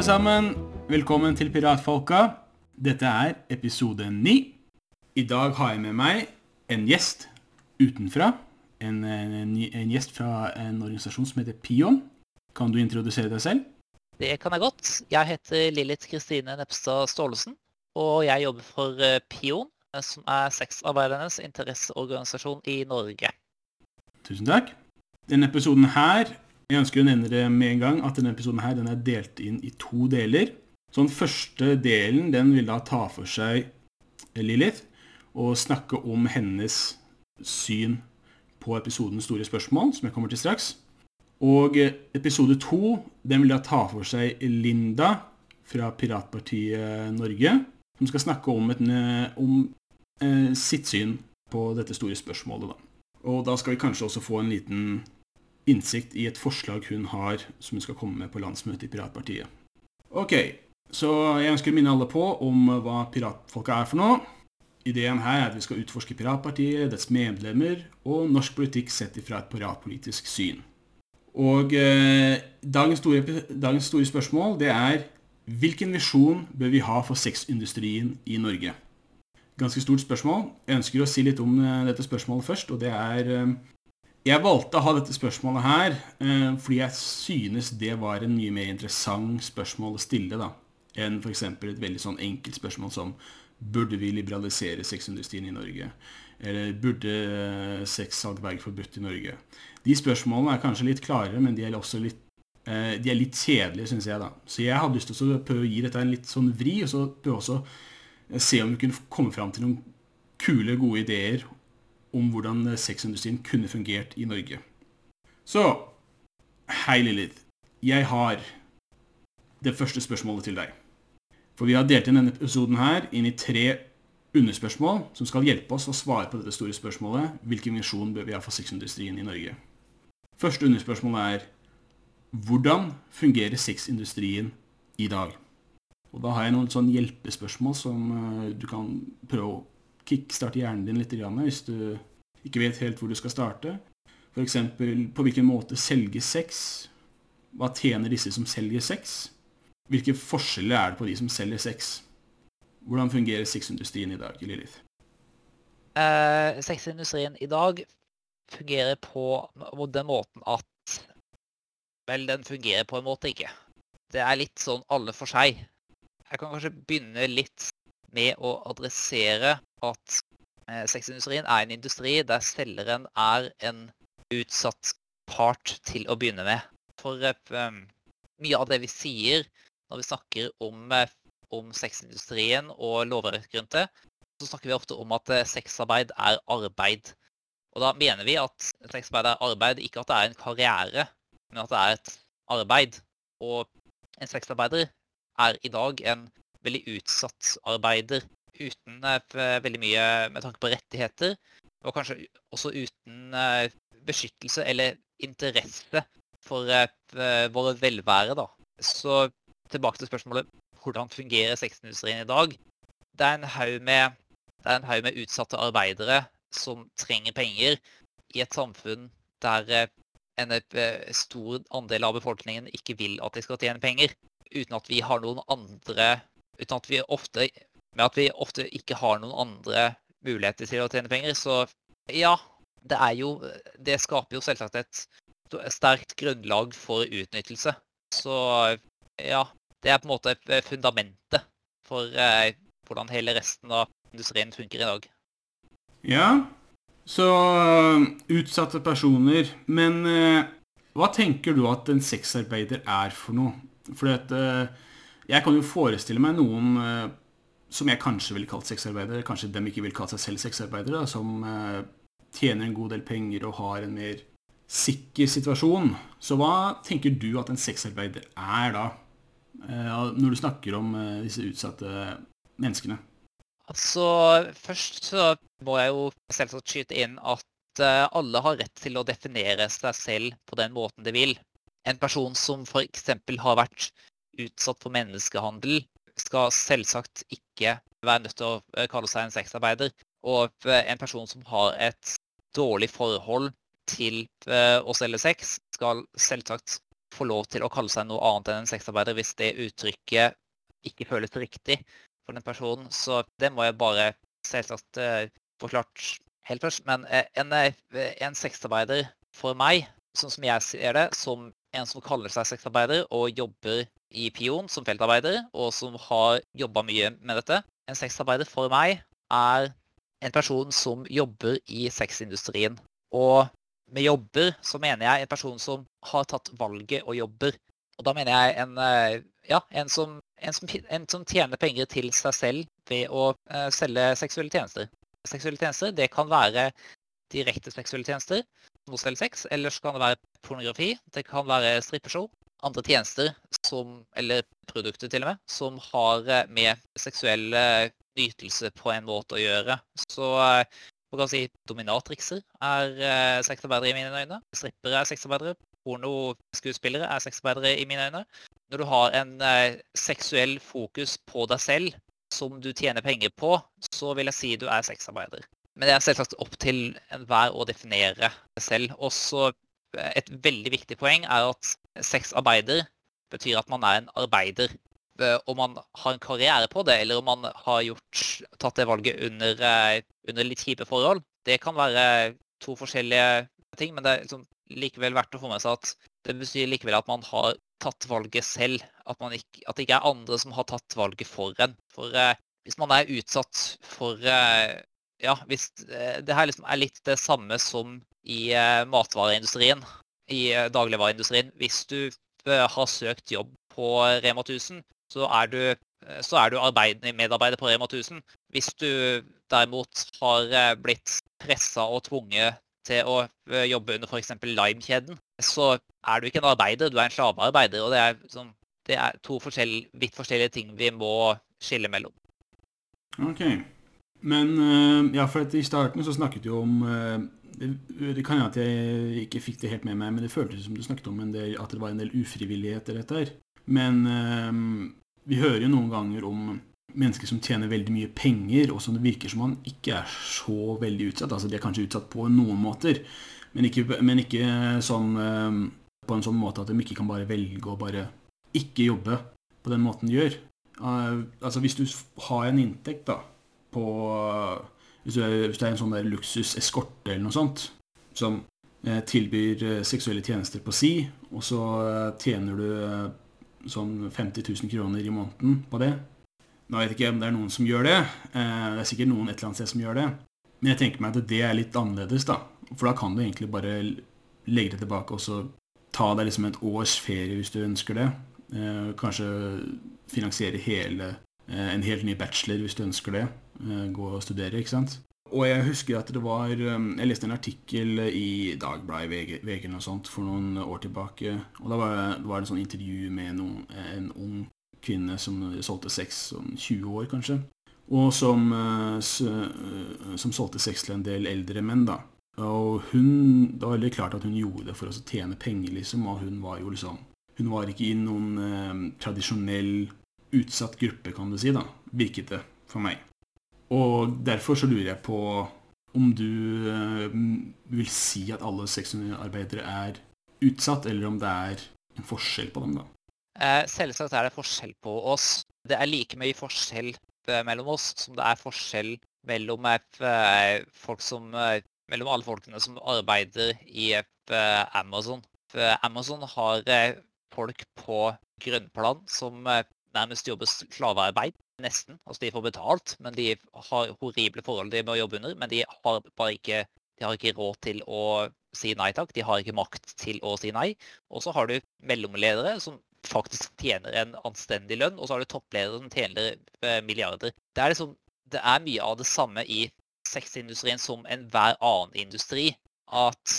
alle sammen. Velkommen til Piratfolka. Dette er episode 9. I dag har jeg med meg en gjest utenfra. En, en, en gjest fra en organisasjon som heter Pion. Kan du introdusere deg selv? Det kan jeg godt. Jeg heter Lilith Kristine Nepstad Staalesen, og jeg jobber for eh, Pion, eh, som er sexarbeidernes interesseorganisasjon i Norge. Tusen takk. Denne episoden her, jeg ønsker å nevne det med en gang, at denne episoden her, den er delt inn i to deler. Så den første delen, den vil da ta for seg Lilith, og snakke om hennes syn på episodens Store spørsmål, som jeg kommer til straks. Og episode to, den vil da ta for seg Linda fra Piratpartiet Norge, som skal snakke om, et, om eh, sitt syn på dette store spørsmålet. Da. Og da skal vi kanskje også få en liten innsikt i et forslag hun har som hun skal komme med på landsmøtet i Piratpartiet. Ok, så jeg ønsker å minne alle på om hva piratfolka er for noe. Ideen her er at vi skal utforske Piratpartiet, dets medlemmer og norsk politikk sett ifra et piratpolitisk syn. Og eh, dagens, store, dagens, store, spørsmål det er hvilken visjon bør vi ha for sexindustrien i Norge? Ganske stort spørsmål. Jeg ønsker å si litt om eh, dette spørsmålet først, og det er eh, Jeg valgte å ha dette spørsmålet her eh, fordi jeg synes det var en mye mer interessant spørsmål å stille da, enn f.eks. et veldig sånn enkelt spørsmål som Burde vi liberalisere sexindustrien i Norge? Eller burde eh, sexsalg være forbudt i Norge? De spørsmålene er kanskje litt klarere, men de er også litt, eh, de er litt kjedelige, syns jeg. da. Så jeg hadde lyst til å prøve å gi dette en litt sånn vri, og så prøve også eh, se om vi kunne komme fram til noen kule, gode ideer om hvordan sexindustrien kunne fungert i Norge. Så hei, Lilith. Jeg har det første spørsmålet til deg. For vi har delt inn denne episoden her inn i tre underspørsmål som skal hjelpe oss å svare på dette store spørsmålet hvilken visjon bør vi ha for sexindustrien i Norge. Første underspørsmål er hvordan fungerer sexindustrien i dag? Og Da har jeg noen sånn hjelpespørsmål som uh, du kan prøve å kickstarte hjernen din litt hvis du ikke vet helt hvor du skal starte. F.eks. på hvilken måte selge sex? Hva tjener disse som selger sex? Hvilke forskjeller er det på de som selger sex? Hvordan fungerer sexindustrien i dag, Lilith? Eh, sexindustrien i dag fungerer på den måten at Vel, den fungerer på en måte ikke. Det er litt sånn alle for seg. Jeg kan kanskje begynne litt med å adressere at uh, sexindustrien er en industri der selgeren er en utsatt part til å begynne med. For uh, mye av det vi sier når vi snakker om, eh, om sexindustrien og lovverket rundt det, så snakker vi ofte om at eh, sexarbeid er arbeid. Og da mener vi at sexarbeid er arbeid, ikke at det er en karriere, men at det er et arbeid. Og en sexarbeider er i dag en veldig utsatt arbeider uten uh, veldig mye med tanke på rettigheter, og kanskje også uten uh, beskyttelse eller interesse for uh, våre velvære. da. Så tilbake til spørsmålet hvordan fungerer sexindustrien i dag? Det er en haug med, med, utsatte arbeidere som trenger penger i et samfunn der eh, en eh, stor andel av befolkningen ikke vil at de skal tjene penger, uten at vi har noen andre uten at vi ofte, Med at vi ofte ikke har noen andre muligheter til å tjene penger. Så ja, det er jo Det skaper jo selvsagt et sterkt grunnlag for utnyttelse. Så ja, det er på en måte eh, fundamentet for eh, hvordan hele resten av industrien funker i dag. Ja, så utsatte personer. Men eh, hva tenker du at en sexarbeider er for noe? For at, eh, jeg kan jo forestille meg noen som jeg kanskje ville kalt sexarbeidere, kanskje dem ikke vil kalle seg selv sexarbeidere, som tjener en god del penger og har en mer sikker situasjon. Så hva tenker du at en sexarbeider er da? Eh, når du snakker om eh, disse utsatte menneskene? Altså, Først så må jeg jo selvsagt skyte inn at eh, alle har rett til å definere seg selv på den måten de vil. En person som f.eks. har vært utsatt for menneskehandel, skal selvsagt ikke være nødt til å kalle seg en sexarbeider. Og en person som har et dårlig forhold til å selge sex, skal selvsagt få lov til å kalle seg noe annet enn en sexarbeider hvis det uttrykket ikke føles riktig for den personen. Så det må jeg bare selvsagt forklart helt først. Men en, en sexarbeider for meg, sånn som jeg ser det, som en som kaller seg sexarbeider og jobber i Pion som feltarbeider, og som har jobba mye med dette. En sexarbeider for meg er en person som jobber i sexindustrien. Og med jobber så mener jeg en person som har tatt valget og jobber. Og da mener jeg en, eh, ja, en, som, en, som, en som, tjener penger til seg selv ved å uh, selge seksuelle tjenester. Seksuelle tjenester det kan være direkte seksuelle tjenester, som selge sex, eller så kan det være pornografi, det kan være strippeshow. Andre tjenester, som, eller produkter til og med, som har eh, med seksuell nytelse på en måte å gjøre. Så man kan si dominatrikser er eh, sexarbeidere i mine øyne. Strippere er sexarbeidere. Pornoskuespillere er sexarbeidere i mine øyne. Når du har en eh, seksuell fokus på deg selv som du tjener penger på, så vil jeg si du er sexarbeider. Men det er selvsagt opp til enhver å definere selv. Også eh, et veldig viktig poeng er at sexarbeider betyr at man er en arbeider. Om man har en karriere på det, eller om man har gjort, tatt det valget under, eh, under litt kjipe forhold. Det kan være to forskjellige ting, men det er liksom likevel verdt å få med seg at det betyr likevel at man har tatt valget selv. At, ikke, at det ikke er andre som har tatt valget for en. For eh, hvis man er utsatt for eh, Ja, hvis eh, det her liksom er litt det samme som i eh, matvareindustrien, i dagligvareindustrien. Hvis du har søkt jobb på Rema 1000, så er du, eh, så er du medarbeider på Rema 1000. Hvis du derimot har eh, blitt pressa og tvunget til å eh, jobbe under f.eks. Lime-kjeden, så er du ikke en arbeider, du er en slavearbeider. Og det er, sånn, det er to forskjell, vidt forskjellige ting vi må skille mellom. OK. Men ja, for i starten så snakket du om det, kan hende at jeg ikke fikk det helt med meg, men det føltes som du snakket om del, at det var en del ufrivilligheter i dette her. Men vi hører jo noen ganger om mennesker som tjener veldig mye penger, og som det virker som man ikke er så veldig utsatt. Altså, de er kanskje utsatt på noen måter, men ikke, men ikke sånn, eh, på en sånn måte at de ikke kan bare velge å bare ikke jobbe på den måten de gjør. Uh, altså Hvis du har en inntekt da, på hvis du, er, hvis du er en sånn der luksus-eskorte eller noe sånt, som eh, tilbyr eh, seksuelle tjenester på si, og så eh, tjener du sånn 50 000 kroner i måneden på det. Nå vet jeg ikke om det er noen som gjør det. Det er sikkert noen et eller annet sted som gjør det. Men jeg tenker meg at det er litt annerledes, da. For da kan du egentlig bare legge det tilbake og så ta deg liksom et års ferie hvis du ønsker det. Kanskje finansiere hele, en helt ny bachelor hvis du ønsker det. Gå og studere, ikke sant. Og jeg husker at det var um, Jeg leste en artikkel i Dagbladet, VG, VG sånt, for noen år tilbake. Og da var, var det et sånt intervju med noen, en ung kvinne som solgte sex, sånn 20 år kanskje. Og som, uh, som solgte sex til en del eldre menn, da. Og hun Det var veldig klart at hun gjorde det for å tjene penger, liksom. Og hun var jo liksom Hun var ikke i noen eh, tradisjonell utsatt gruppe, kan du si, da. Virket det for meg. Og derfor så lurer jeg på om du eh, vil si at alle 600 arbeidere er utsatt, eller om det er en forskjell på dem, da? Eh, selvsagt er det forskjell på oss. Det er like mye forskjell eh, mellom oss som det er forskjell mellom folk som mellom alle folkene som arbeider i Amazon. Amazon har folk på grunnplan som nærmest jobber slavearbeid. Nesten. Altså, de får betalt, men de har horrible forhold de må jobbe under. Men de har bare ikke, de har ikke råd til å si nei takk. De har ikke makt til å si nei. Og så har du mellomledere som faktisk tjener en anstendig lønn, og så har du toppledere som tjener eh, milliarder. Det er, liksom, det er mye av det samme i sexindustrien som enhver annen industri. At,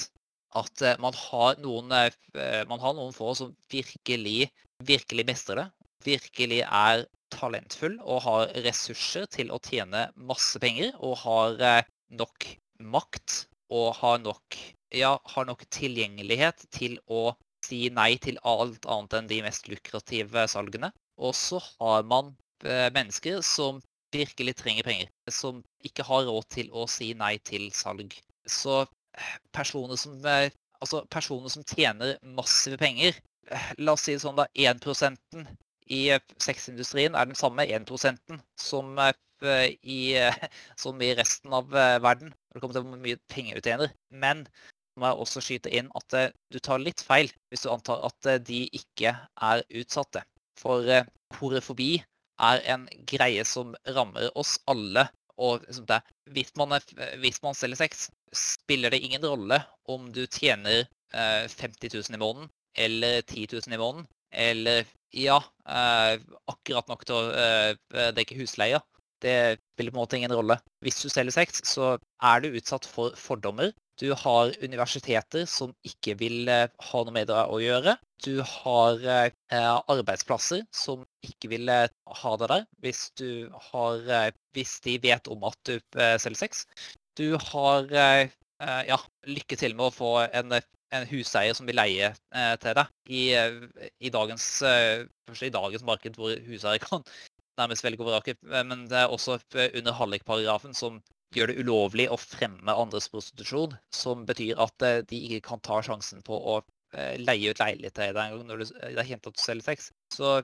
at eh, man, har noen, eh, man har noen få som virkelig, virkelig mestrer det. Virkelig er talentfull og har ressurser til å tjene masse penger og har eh, nok makt og har nok, ja, har nok tilgjengelighet til å si nei til alt annet enn de mest lukrative salgene. Og så har man eh, mennesker som virkelig trenger penger, som ikke har råd til å si nei til salg. Så eh, personer som, altså personer som tjener massive penger, La oss si det sånn, da. 1 i sexindustrien er den samme 1 som i, som i resten av verden når det kommer til hvor mye penger du tjener. Men må jeg også skyte inn at du tar litt feil hvis du antar at de ikke er utsatte. For horefobi er en greie som rammer oss alle. Og liksom det, hvis, man er, hvis, man selger sex, spiller det ingen rolle om du tjener eh, 50 000 i måneden eller 10 000 i måneden. Eller ja, eh, akkurat nok til å eh, dekke husleia. Det spiller på en måte ingen rolle. Hvis du selger sex, så er du utsatt for fordommer. Du har universiteter som ikke vil eh, ha noe med deg å gjøre. Du har arbeidsplasser som ikke vil ha deg der hvis, har, hvis de vet om at du selger sex. Du har ja, lykke til med å få en, en huseier som vil leie til deg. I, i, dagens, i dagens marked hvor huseier kan nærmest velge og vrake, men det er også under hallikparagrafen som gjør det ulovlig å fremme andres prostitusjon, som betyr at eh, de ikke kan ta sjansen på å eh, leie ut leilighet til deg når det er kjent at du selger sex. Så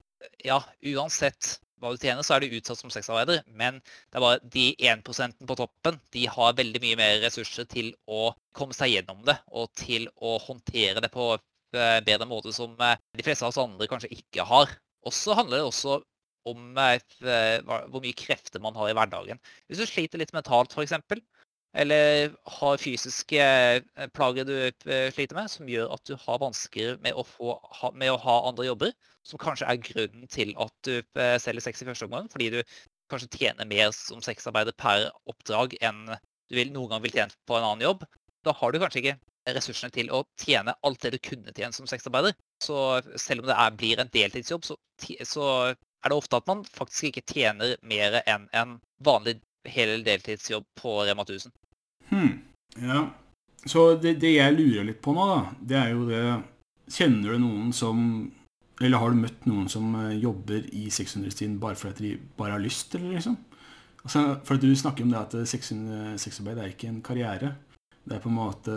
ja, uansett hva du tjener, så er du utsatt som sexarbeider. Men det er bare de 1% på toppen de har veldig mye mer ressurser til å komme seg gjennom det og til å håndtere det på en bedre måte som de fleste av oss andre kanskje ikke har. Og så handler det også om eh, hvor mye krefter man har i hverdagen. Hvis du sliter litt mentalt f.eks., eller har fysiske eh, plager du eh, sliter med, som gjør at du har vansker med å, med å ha andre jobber, som kanskje er grunnen til at du selger sex i første omgang, fordi du kanskje tjener mer som sexarbeider per oppdrag enn du vil, noen gang vil tjene på en annen jobb, da har du kanskje ikke ressursene til å tjene alt det du kunne tjene som sexarbeider. Så selv om det er, blir en deltidsjobb, så, så er det ofte at man faktisk ikke tjener mer enn en vanlig hel deltidsjobb på Rema 1000. Hmm. Ja. Så det, det, jeg lurer litt på nå, da, det er jo det Kjenner du noen som Eller har du møtt noen som eh, jobber i 600-stien bare fordi de bare har lyst, eller liksom? Altså, for du snakker om det at sexarbeid er ikke en karriere. Det er på en måte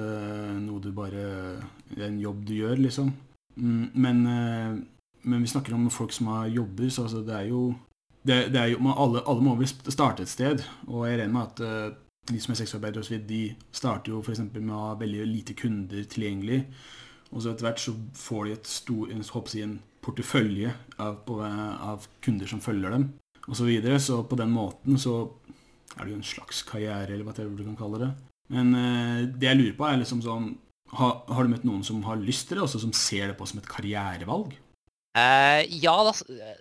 noe du bare Det er en jobb du gjør, liksom. Mm, men eh, men vi snakker om folk som har jobber, så altså, det er jo, det, det er jo alle, alle, må vel starte et sted. Og jeg regner med at de som er sexarbeidere, de starter jo f.eks. med å ha veldig lite kunder tilgjengelig. Og så etter hvert så får de et stor, en, en portefølje av, av, kunder som følger dem, osv. Så, videre. så på den måten så er det jo en slags karriere, eller hva du kan kalle det. Men eh, det jeg lurer på, er liksom sånn har, har, du møtt noen som har lyst til det, også som ser det på som et karrierevalg? Eh, ja, da,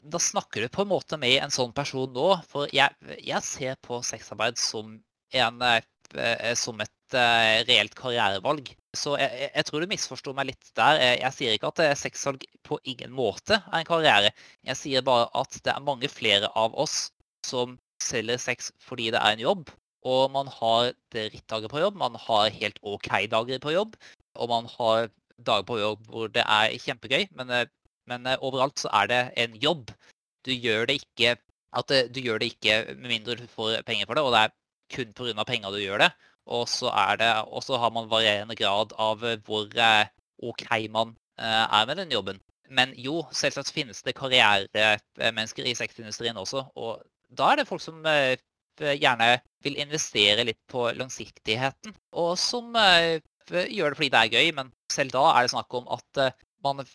da, snakker du på en måte med en sånn person nå. For jeg, jeg ser på sexarbeid som, en, uh, som et uh, reelt karrierevalg. Så jeg, jeg, tror du misforsto meg litt der. Jeg, sier ikke at sexsalg på ingen måte er en karriere. Jeg sier bare at det er mange flere av oss som selger sex fordi det er en jobb. Og man har drittdager på jobb, man har helt OK dager på jobb. Og man har dager på jobb hvor det er kjempegøy, men men overalt så er det en jobb. Du gjør det ikke at du gjør det ikke med mindre du får penger for det, og det er kun pga. penger du gjør det. Og så har man varierende grad av uh, hvor OK man er med den jobben. Men jo, selvsagt finnes det karrieremennesker i sexindustrien også. Og da er det folk som gjerne vil investere litt på langsiktigheten. Og som gjør det fordi det er gøy, men selv da er det snakk om at man,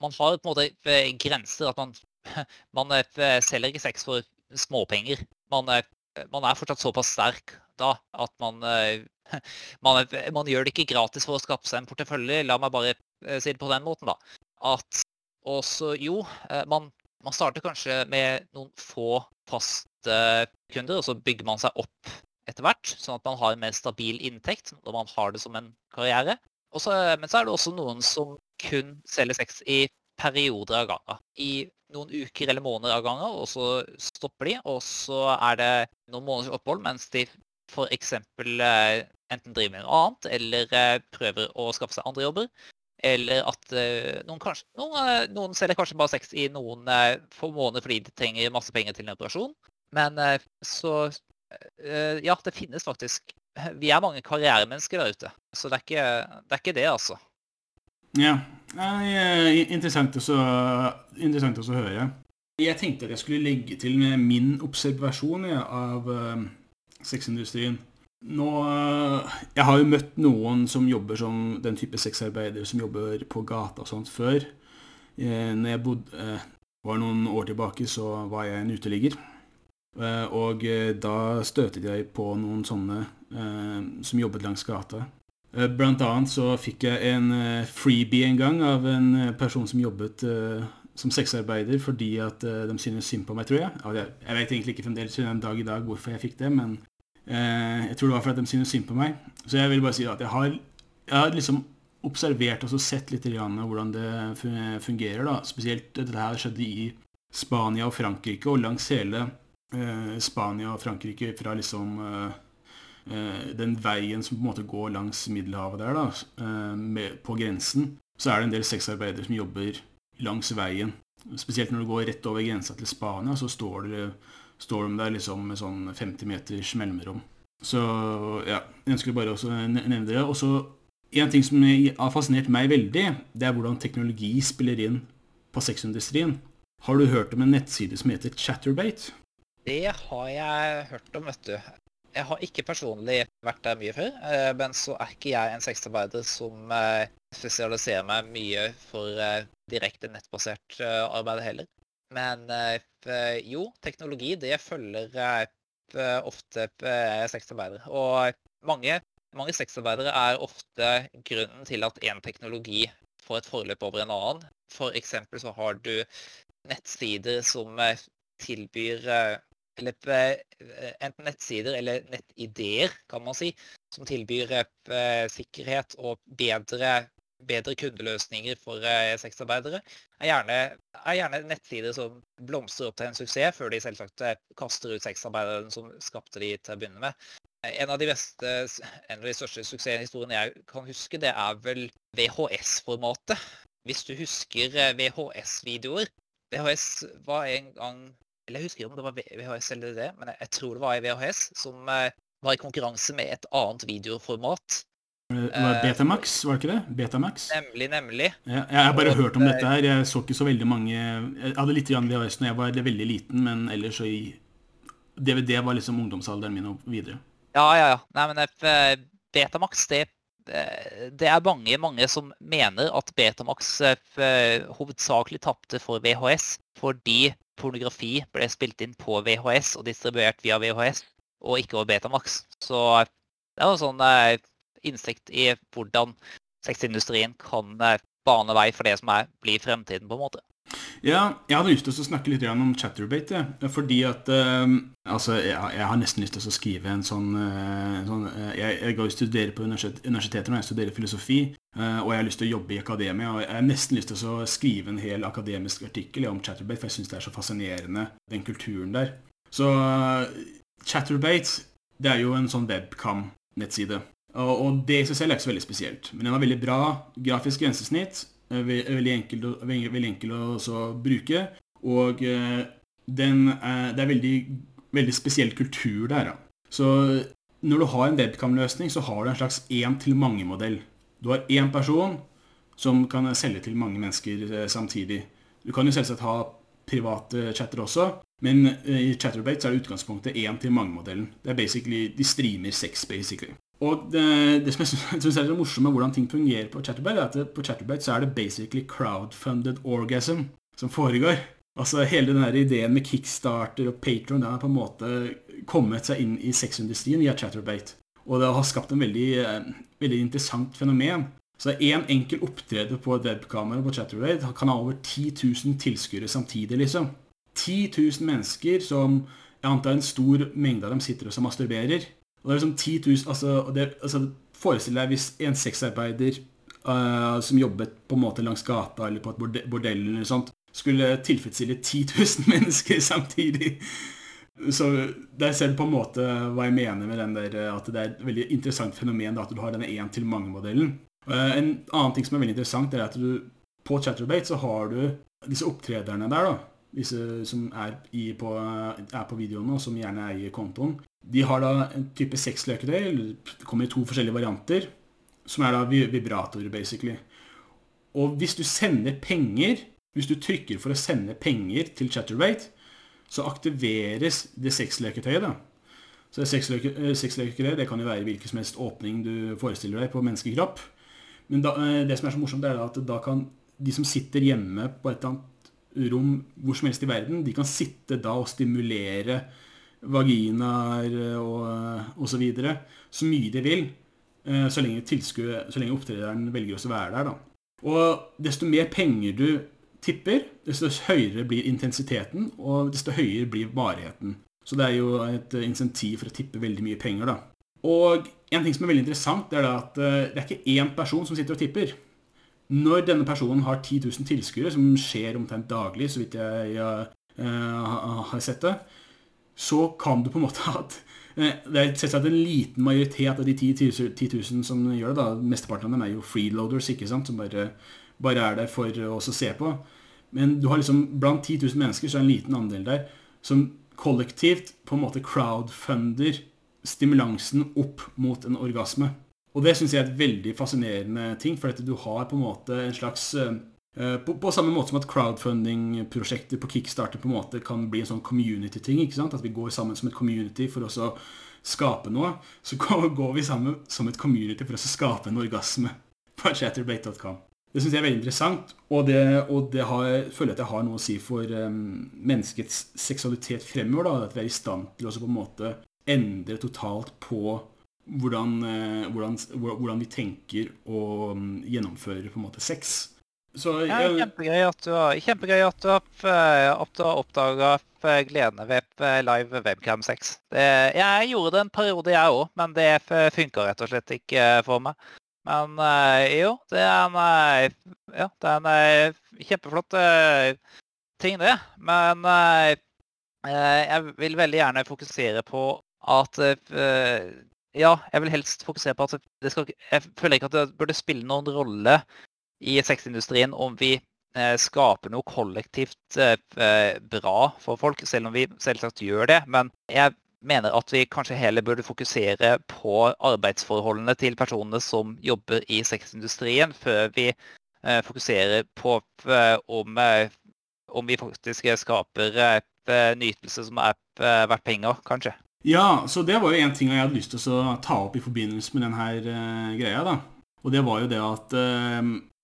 man, har på en måte eh, grenser. At man, man eh, selger ikke sex for småpenger. Man, eh, man er fortsatt såpass sterk da at man, man, man, gjør det ikke gratis for å skape seg en portefølje. La meg bare si det på den måten, da. At også jo, man, man starter kanskje med noen få faste kunder, og så bygger man seg opp etter hvert, sånn at man har en mer stabil inntekt når man har det som en karriere. Også, men så er det også noen som kun selger sex i perioder av gangen. I noen uker eller måneder av gangen, og så stopper de. Og så er det noen måneders opphold mens de f.eks. Eh, enten driver med noe annet, eller eh, prøver å skaffe seg andre jobber. Eller at eh, noen, kanskje, noen, noen selger kanskje bare sex i noen få måneder fordi de trenger masse penger til en operasjon. Men så Ja, det finnes faktisk vi er mange karrieremennesker der ute. Så det er ikke det, er ikke det altså. Ja, eh, interessant også, interessant også å høre. Jeg tenkte at jeg skulle legge til med min observasjon ja, av uh, sexindustrien. Nå Jeg har jo møtt noen som jobber som den type sexarbeidere som jobber på gata og sånt før. Uh, når jeg bodde, var noen år tilbake, så var jeg en uteligger. og da støtet jeg på noen sånne som jobbet langs gata. Eh, blant annet så fikk jeg en eh, freebie en gang av en eh, person som jobbet som sexarbeider fordi at de synes synd på meg, tror jeg. Jeg vet egentlig ikke fremdeles en dag i dag hvorfor jeg fikk det, men jeg tror det var for at de synes synd på meg. Så jeg vil bare si at jeg har, jeg har liksom observert og sett litt hvordan det fungerer. da. Spesielt dette her skjedde i Spania og Frankrike, og langs hele Spania og Frankrike fra liksom den veien som på en måte går langs Middelhavet der, da, eh, med, på grensen, så er det en del sexarbeidere som jobber langs veien. Spesielt når du går rett over grensa til Spania, så står, det, står de der liksom med sånn 50 meters mellomrom. Så ja, jeg ønsker bare å nevne det. Og så en ting som har fascinert meg veldig, det er hvordan teknologi spiller inn på sexindustrien. Har du hørt om en nettside som heter Chatterbate? Det har jeg hørt om, vet du. Jeg har ikke personlig vært der mye før, eh, men så er ikke jeg en sexarbeider som eh, spesialiserer meg mye for eh, direkte nettbasert arbeid heller. Men jo, teknologi det følger ofte sexarbeidere. Og mange, mange sexarbeidere er ofte grunnen til at én teknologi får et forløp over en annen. For eksempel så har du nettsider som tilbyr eller eh, enten nettsider eller nettideer, kan man si, som tilbyr eh, sikkerhet og bedre, bedre kundeløsninger for eh, sexarbeidere, er gjerne, er gjerne, nettsider som blomstrer opp til en suksess, før de selvsagt kaster ut sexarbeideren som skapte de til å begynne med. En av de, beste, en av de største suksesshistoriene jeg kan huske, det er vel VHS-formatet. Hvis du husker VHS-videoer. VHS var en gang eller jeg husker ikke om det var VHS eller det, men jeg, tror det var i VHS, som eh, var i konkurranse med et annet videoformat. Det var eh, Betamax, var det ikke det? Betamax? Nemlig, nemlig. Ja, jeg har bare og hørt om det, dette her. Jeg så ikke så veldig mange Jeg hadde litt grann VHS når jeg var veldig liten, men ellers så i DVD var liksom ungdomsalderen min og videre. Ja, ja, ja. Nei, men eh, Betamax, det, det er mange, mange som mener at Betamax hovedsakelig tapte for VHS fordi pornografi ble spilt inn på VHS og distribuert via VHS, og ikke over Betamax. Så det er jo sånn eh, innsikt i hvordan sexindustrien kan eh, bane vei for det som er, blir fremtiden, på en måte. Ja, jeg hadde lyst til å snakke litt om Chatterbate. Fordi at uh, Altså, jeg, jeg, har nesten lyst til å skrive en sånn, uh, sånn uh, jeg, jeg, går og studerer på universitetet nå, jeg studerer filosofi. og jeg har lyst til å jobbe i akademia. Og jeg har nesten lyst til å skrive en hel akademisk artikkel om Chatterbate, for jeg syns det er så fascinerende, den kulturen der. Så Chatterbate, det er jo en sånn webcam-nettside. Og, og det i seg selv er ikke så veldig spesielt. Men den har veldig bra grafisk grensesnitt veldig enkel, veldig enkel å bruke. Og eh, den det er veldig, veldig spesiell kultur der. Så når du har en webcam-løsning, så har du en slags én-til-mange-modell. Du har én person som kan selge til mange mennesker eh, samtidig. Du kan jo selvsagt ha private chatter også, men eh, i Chatterbate så er det utgangspunktet én-til-mange-modellen. Det er basically, De streamer sex, basically. Og det, det som jeg syns er så morsomt med hvordan ting fungerer på Chatterbait, er at på Chatterbait så er det basically crowdfunded orgasm som foregår. Altså Hele den her ideen med kickstarter og patron har på en måte kommet seg inn i sexindustrien via Chatterbait. Og det har skapt en veldig, eh, veldig interessant fenomen. Så én en enkel opptreden på et webkamera på Chatterbait kan ha over 10 000 tilskuere samtidig, liksom. 10 000 mennesker som jeg antar en stor mengde av dem sitter og masturberer. Og det er liksom 10 000 altså, altså, Forestill deg hvis en sexarbeider uh, som jobbet på en måte langs gata eller på et bordell eller sånt, skulle tilfredsstille 10 000 mennesker samtidig. Så der ser du på en måte hva jeg mener med den der, at det er et veldig interessant fenomen da, at du har denne én-til-mange-modellen. Uh, en annen ting som er veldig interessant, er at du på Chatterbate så har du disse opptrederne der, da. Disse som er, i, på, er på videoen og som gjerne eier kontoen. De har da en type sexleketøy, det kommer i to forskjellige varianter, som er da vibratorer, basically. Og hvis du sender penger, hvis du trykker for å sende penger til Chatterbate, så aktiveres det sexleketøyet. da. Så det sexleketøyet det kan jo være hvilken som helst åpning du forestiller deg på menneskekropp. Men da, det som er så morsomt, er at da kan de som sitter hjemme på et eller annet rom hvor som helst i verden, de kan sitte da og stimulere vaginaer og, osv. så videre så mye de vil, så lenge, lenge opptrederen velger å være der. da. Og desto mer penger du tipper, desto høyere blir intensiteten, og desto høyere blir varigheten. Så det er jo et insentiv for å tippe veldig mye penger, da. Og en ting som er veldig interessant, det er at det er ikke én person som sitter og tipper. Når denne personen har 10 000 tilskuere, som skjer omtrent daglig, så vidt jeg, jeg, jeg har sett det, så kan du på en måte at det er selvsagt en liten majoritet av de 10 000 som gjør det. da. Mesteparten av dem er jo freeloaders, ikke sant? som bare, bare er der for oss å se på. Men du har liksom, blant 10 000 mennesker så er det en liten andel der som kollektivt på en måte crowdfunder stimulansen opp mot en orgasme. Og det syns jeg er et veldig fascinerende ting, for at du har på en måte en slags på, på, samme måte som at crowdfunding-prosjekter på Kickstarter på en måte kan bli en sånn community-ting. ikke sant? At vi går sammen som et community for å skape noe. Så går vi sammen som et community for å skape en orgasme på chatterbate.com. Det syns jeg er veldig interessant, og det, og det har, føler jeg at jeg har noe å si for um, menneskets seksualitet fremover. da, At vi er i stand til å på en måte endre totalt på hvordan, uh, hvordan, hvordan vi tenker og um, gjennomfører på en måte sex. Så, ja, kjempegøy at du har, kjempegøy at du har, oppdaga gledene ved live webcam 6. Det, jeg gjorde det en periode, jeg òg, men det funka rett og slett ikke for meg. Men jo, det er en, ja, det er en kjempeflott ting, det. Men jeg vil veldig gjerne fokusere på at Ja, jeg vil helst fokusere på at det skal Jeg føler ikke at det burde spille noen rolle i sexindustrien om vi eh, skaper noe kollektivt eh, bra for folk, selv om vi selvsagt gjør det. Men jeg mener at vi kanskje heller burde fokusere på arbeidsforholdene til personene som jobber i sexindustrien, før vi eh, fokuserer på om, om vi faktisk skaper nytelse som er verdt penger, kanskje. Ja, så det var jo en ting jeg hadde lyst til å ta opp i forbindelse med denne greia. da. Og det var jo det at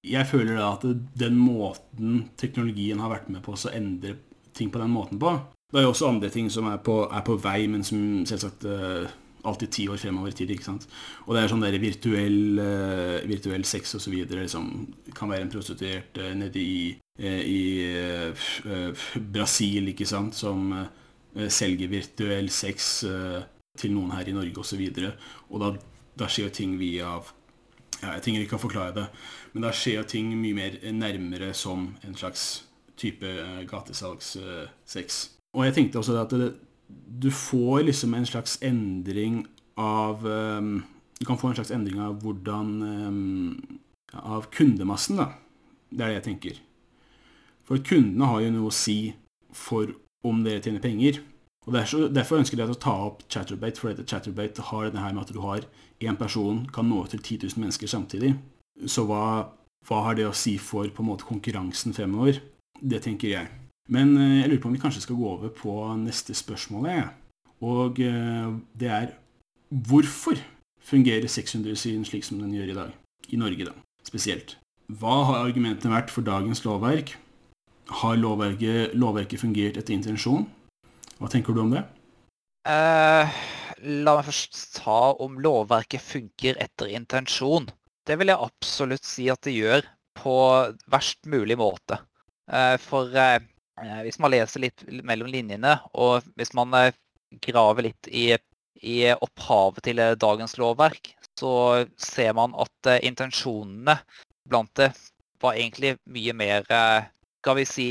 jeg føler da at den måten teknologien har vært med på å endre ting på den måten på Det er jo også andre ting som er på, er på vei, men som selvsagt uh, alltid ti år fremover i tid. ikke sant? Og det er sånn der virtuell, uh, virtuell sex osv. Liksom, kan være en prostituert uh, nede i, i Brasil, ikke sant, som selger virtuell sex til noen her i Norge osv. Og, så og da, da skjer jo ting via ja, Jeg trenger ikke å forklare det, men da skjer jo ting mye mer nærmere som en slags type uh, gatesalgssex. Og jeg tenkte også at det, du får liksom en slags endring av um, Du kan få en slags endring av hvordan um, Av kundemassen, da. Det er det jeg tenker. For kundene har jo noe å si for om dere tjener penger. Og Derfor ønsker jeg å ta opp Chatterbate, for Chatterbate har denne her med at du har én person kan nå til 10 000 mennesker samtidig. Så hva, hva, har det å si for på en måte konkurransen fremover? Det tenker jeg. Men eh, jeg lurer på om vi kanskje skal gå over på neste spørsmål. Jeg. Og eh, det er hvorfor fungerer 600-siden slik som den gjør i dag? I Norge, da, spesielt. Hva har argumentene vært for dagens lovverk? Har lovverket, lovverket fungert etter intensjon? Hva tenker du om det? Uh, la meg først ta om lovverket funker etter intensjon. Det vil jeg absolutt si at det gjør på verst mulig måte. Uh, for uh, hvis man leser litt mellom linjene, og hvis man graver litt i, i opphavet til dagens lovverk, så ser man at intensjonene blant det var egentlig mye mer, skal vi si,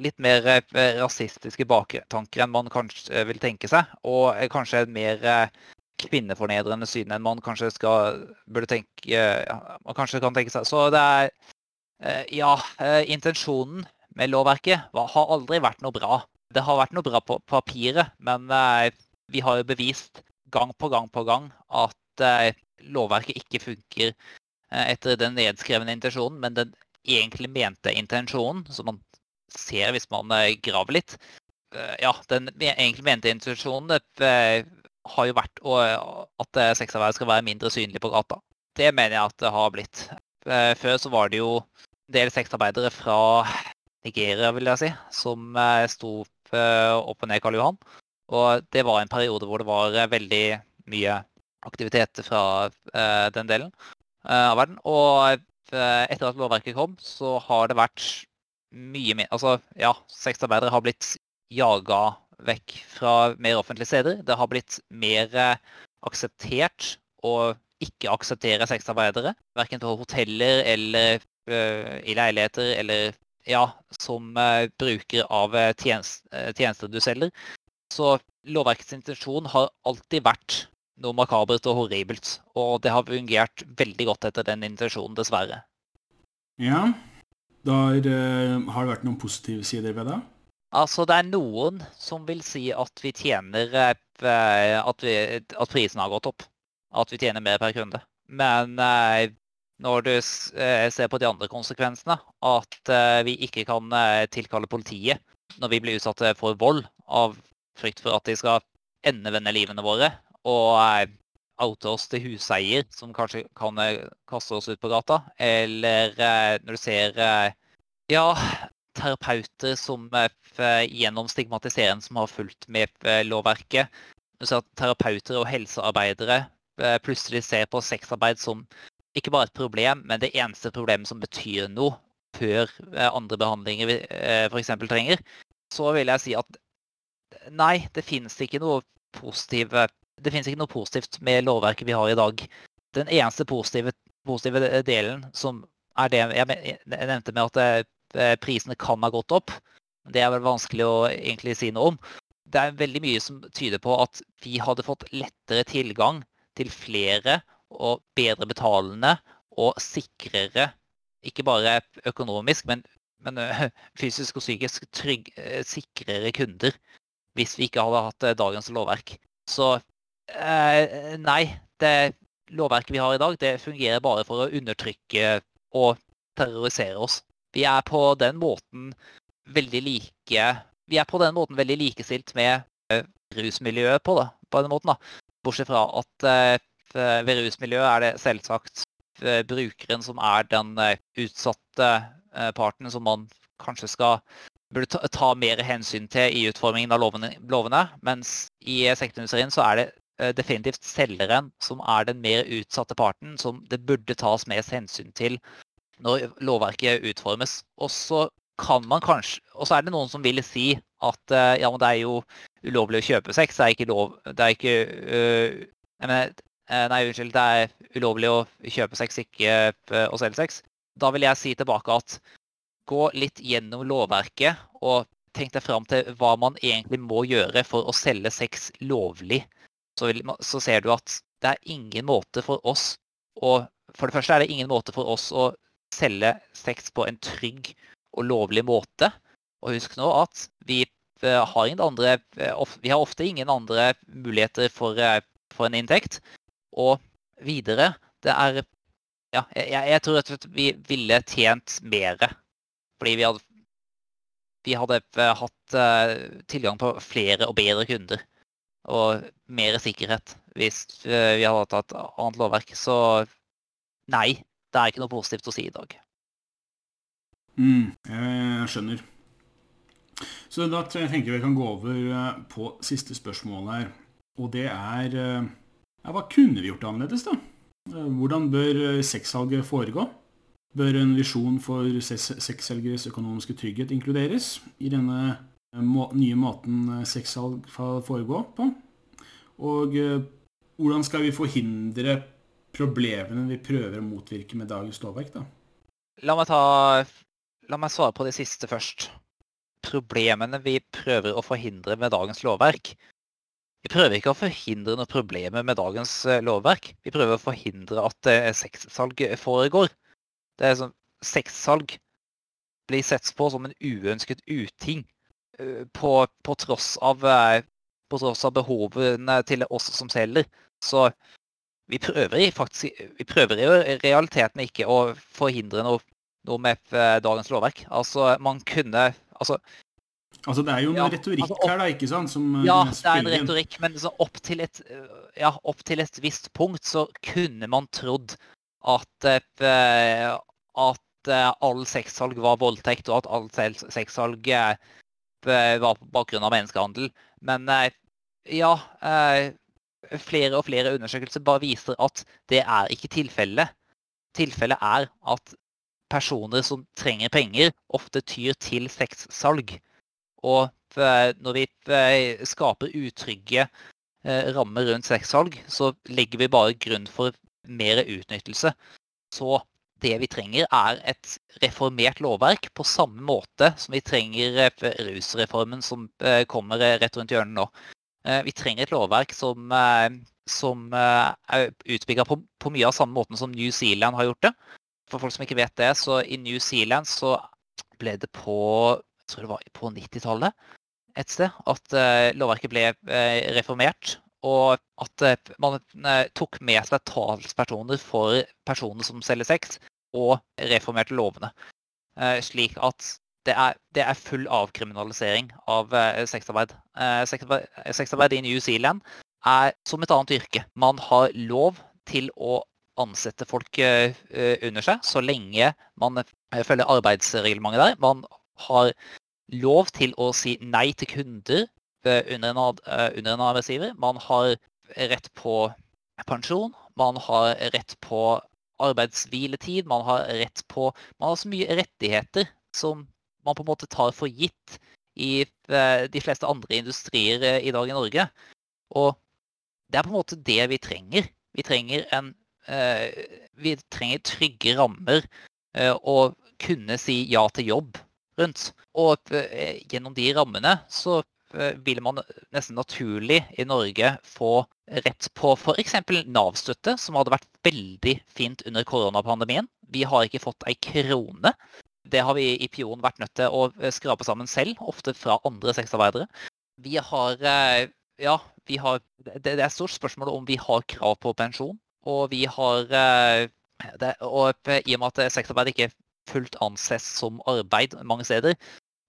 litt mer eh, rasistiske baktanker enn man kanskje eh, vil tenke seg. Og kanskje mer eh, kvinnefornedrende syn enn man kanskje skal burde tenke man kanskje kan tenke seg. Så det er Ja, intensjonen med lovverket har aldri vært noe bra. Det har vært noe bra på papiret, men vi har jo bevist gang på gang på gang at lovverket ikke funker etter den nedskrevne intensjonen, men den egentlig mente intensjonen, som man ser hvis man graver litt. Ja, den egentlig mente intensjonen har jo vært at sexarbeid skal være mindre synlig på gata. Det mener jeg at det har blitt. Før så var det jo en del sexarbeidere fra Nigeria, vil jeg si, som sto opp og ned Karl Johan. Og det var en periode hvor det var veldig mye aktivitet fra den delen av verden. Og etter at lovverket kom, så har det vært mye mer Altså, ja, sexarbeidere har blitt jaga vekk fra mer offentlige steder. Det har blitt mer akseptert å ikke akseptere sexarbeidere. Verken på hoteller eller uh, i leiligheter eller ja, som uh, bruker av tjenest, tjenester du selger. Så lovverkets intensjon har alltid vært noe makabert og horribelt. Og det har fungert veldig godt etter den intensjonen, dessverre. Ja. Der, uh, har det vært noen positive sider ved det? Altså, det er noen som vil si at vi tjener uh, at, vi, at prisen har gått opp. At vi tjener mer per kunde. Men uh, når du ser på de andre konsekvensene, at vi ikke kan tilkalle politiet når vi blir utsatt for vold av frykt for at de skal endevende livene våre, og oute oss til huseier som kanskje kan kaste oss ut på gata. Eller når du ser ja, terapeuter som gjennom stigmatiseringen som har fulgt med lovverket. Så at terapeuter og helsearbeidere plutselig ser på sexarbeid som ikke bare et problem, men det eneste problemet som betyr noe før andre behandlinger vi f.eks. trenger, så vil jeg si at nei, det finnes ikke noe positive det ikke noe positivt med lovverket vi har i dag. Den eneste positive, positive delen som er det jeg nevnte med at eh, prisene kan ha gått opp, det er vel vanskelig å egentlig si noe om. Det er veldig mye som tyder på at vi hadde fått lettere tilgang til flere og bedre betalende og sikrere, ikke bare økonomisk, men, men fysisk og psykisk trygg, eh, sikrere kunder hvis vi ikke hadde hatt dagens lovverk. Så Eh, nei. Det lovverket vi har i dag, det fungerer bare for å undertrykke og terrorisere oss. Vi er på den måten veldig like Vi er på den måten veldig likestilt med uh, rusmiljøet på, da, på den måten. da. Bortsett fra at uh, ved rusmiljøet er det selvsagt brukeren som er den utsatte parten som man kanskje skal burde ta, mer hensyn til i utformingen av lovene, mens i sektorindustrien så er det Eh, definitivt selgeren som er den mer utsatte parten, som det burde tas mest hensyn til når lovverket utformes. Og så kan man kanskje Og så er det noen som vil si at eh, ja, men det er jo ulovlig å kjøpe sex. Det er ikke lov Det er ikke øh, mener, Nei, unnskyld. Det er ulovlig å kjøpe sex, ikke å selge sex. Da vil jeg si tilbake at gå litt gjennom lovverket og tenk deg fram til hva man egentlig må gjøre for å selge sex lovlig så, vil, så, ser du at det er ingen måte for oss å For det første er det ingen måte for oss å selge sex på en trygg og lovlig måte. Og husk nå at vi eh, har, andre, eh, vi har ofte ingen andre muligheter for, eh, for en inntekt. Og videre, det er Ja, jeg, jeg tror at vi ville tjent mer. Fordi vi hadde, vi hadde hatt tilgang på flere og bedre kunder og mer sikkerhet hvis vi hadde hatt et annet lovverk. Så nei, det er ikke noe positivt å si i dag. Mm, jeg skjønner. Så da tenker jeg vi kan gå over eh, på siste spørsmål her. Og det er eh, ja, Hva kunne vi gjort annerledes, da? Hvordan bør sexsalget foregå? Bør en visjon for sexselgeres økonomiske trygghet inkluderes i denne nye måten eh, sexsalg foregår på. Og eh, hvordan skal vi forhindre problemene vi prøver å motvirke med dagens lovverk, da? La meg, ta, la meg svare på det siste først. Problemene vi prøver å forhindre med dagens lovverk. Vi prøver ikke å forhindre noen problemer med dagens eh, lovverk. Vi prøver å forhindre at sexsalg foregår. Det er sånn, Sexsalg blir sett på som en uønsket uting Eh, på, på, tross av, eh, på tross av behovene til oss som selger. Så vi prøver i faktisk Vi prøver i realiteten ikke å forhindre noe, noe med eh, dagens lovverk. Altså, man kunne Altså, altså det er jo en Ja, retorikk altså, opp- her, da, ikke sant? Som eh, ja, det er en retorikk, men så opp, til et, ja, opp til et visst punkt så kunne man trodd at, eh, at all sexsalg var voldtekt, og at all sexsalg var på bakgrunn av menneskehandel. Men ja, flere og flere undersøkelser bare viser at det er ikke tilfellet. Tilfellet er at personer som trenger penger, ofte tyr til sexsalg. Og eh, når vi eh, skaper utrygge eh, rammer rundt sexsalg, så legger vi bare grunn for mer utnyttelse. Så det vi trenger, er et reformert lovverk på samme måte som vi trenger rusreformen som kommer rett rundt hjørnet nå. Eh, Vi trenger et lovverk som, eh, som eh, er utbygga på, på mye av samme måten som New Zealand har gjort det. For folk som ikke vet det, så i New Zealand så ble det på jeg tror det var på 90-tallet et sted at lovverket ble reformert. Og at man tok med seg talspersoner for personer som selger sex, og reformerte lovene. Slik at det er, det er full avkriminalisering av eh, sexarbeid. Eh, sexarbeid. I New Zealand er som et annet yrke. Man har lov til å ansette folk eh, eh, under seg, så lenge man eh, følger arbeidsreglementet der. Man har lov til å si nei til kunder eh, under en, eh, under en arbeidsgiver. Man har rett på pensjon. Man har rett på arbeidshviletid. Man har rett på Man har så mye rettigheter som man på en måte tar for gitt i eh, de fleste andre industrier eh, i dag i Norge. Og det er på en måte det vi trenger. Vi trenger en eh, Vi trenger trygge rammer og kunne si ja til jobb rundt. Og gjennom de rammene så vil man nesten naturlig i Norge få rett på f.eks. Nav-støtte, som hadde vært veldig fint under koronapandemien. Vi har ikke fått ei krone. Det har vi i Pion vært nødt til å eh, skrape sammen selv, ofte fra andre sexarbeidere. Vi har eh, Ja, vi har Det, er et stort spørsmål om vi har krav på pensjon. Og vi har eh, det, Og i og med at sexarbeid ikke fullt anses som arbeid mange steder,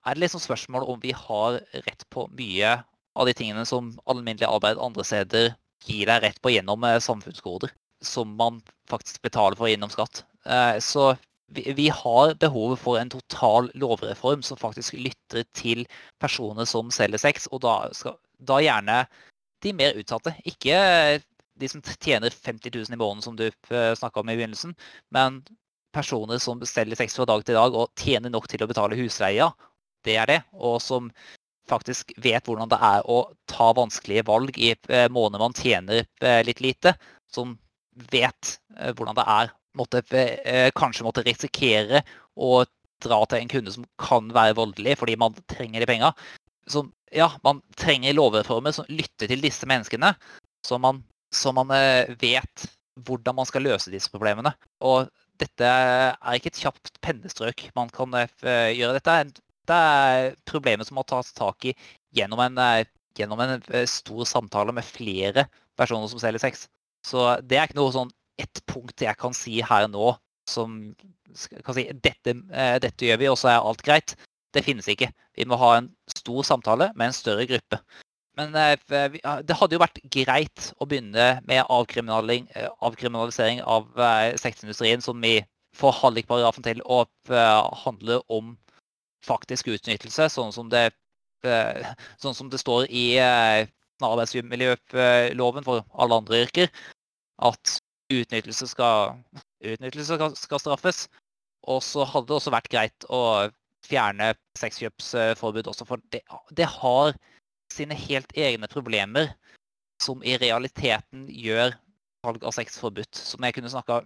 er det liksom spørsmål om vi har rett på mye av de tingene som alminnelig arbeid andre steder gir deg rett på gjennom samfunnsgoder, som man faktisk betaler for gjennom skatt. Så vi, har behovet for en total lovreform som faktisk lytter til personer som selger sex, og da, skal, da gjerne de mer utsatte. Ikke de som tjener 50 000 i måneden, som du snakka om i begynnelsen, men personer som selger sex fra dag til dag og tjener nok til å betale husleia. Det er det. Og som faktisk vet hvordan det er å ta vanskelige valg i eh, måneder man tjener eh, litt lite. Som vet eh, hvordan det er. Måtte, eh, kanskje måtte risikere å dra til en kunde som kan være voldelig fordi man trenger de penga. Ja, man trenger lovreformer som lytter til disse menneskene, så man, så man eh, vet hvordan man skal løse disse problemene. Og dette er ikke et kjapt pennestrøk man kan eh, gjøre. Dette det er problemer som må tas tak i gjennom en, gjennom en stor samtale med flere personer som selger sex. Så det er ikke noe sånn ett punkt jeg kan si her nå som kan si dette, eh, dette gjør vi, og så er alt greit. Det finnes ikke. Vi må ha en stor samtale med en større gruppe. Men eh, det hadde jo vært greit å begynne med eh, avkriminalisering av sexindustrien, som vi får hallikparagrafen til å handle om faktisk utnyttelse, sånn som det, sånn som det står i arbeidsmiljøloven for alle andre yrker, at utnyttelse skal, utnyttelse skal, straffes. Og så hadde det også vært greit å fjerne sexkjøpsforbud også, for det, det har sine helt egne problemer som i realiteten gjør salg av sex forbudt. Som jeg kunne snakka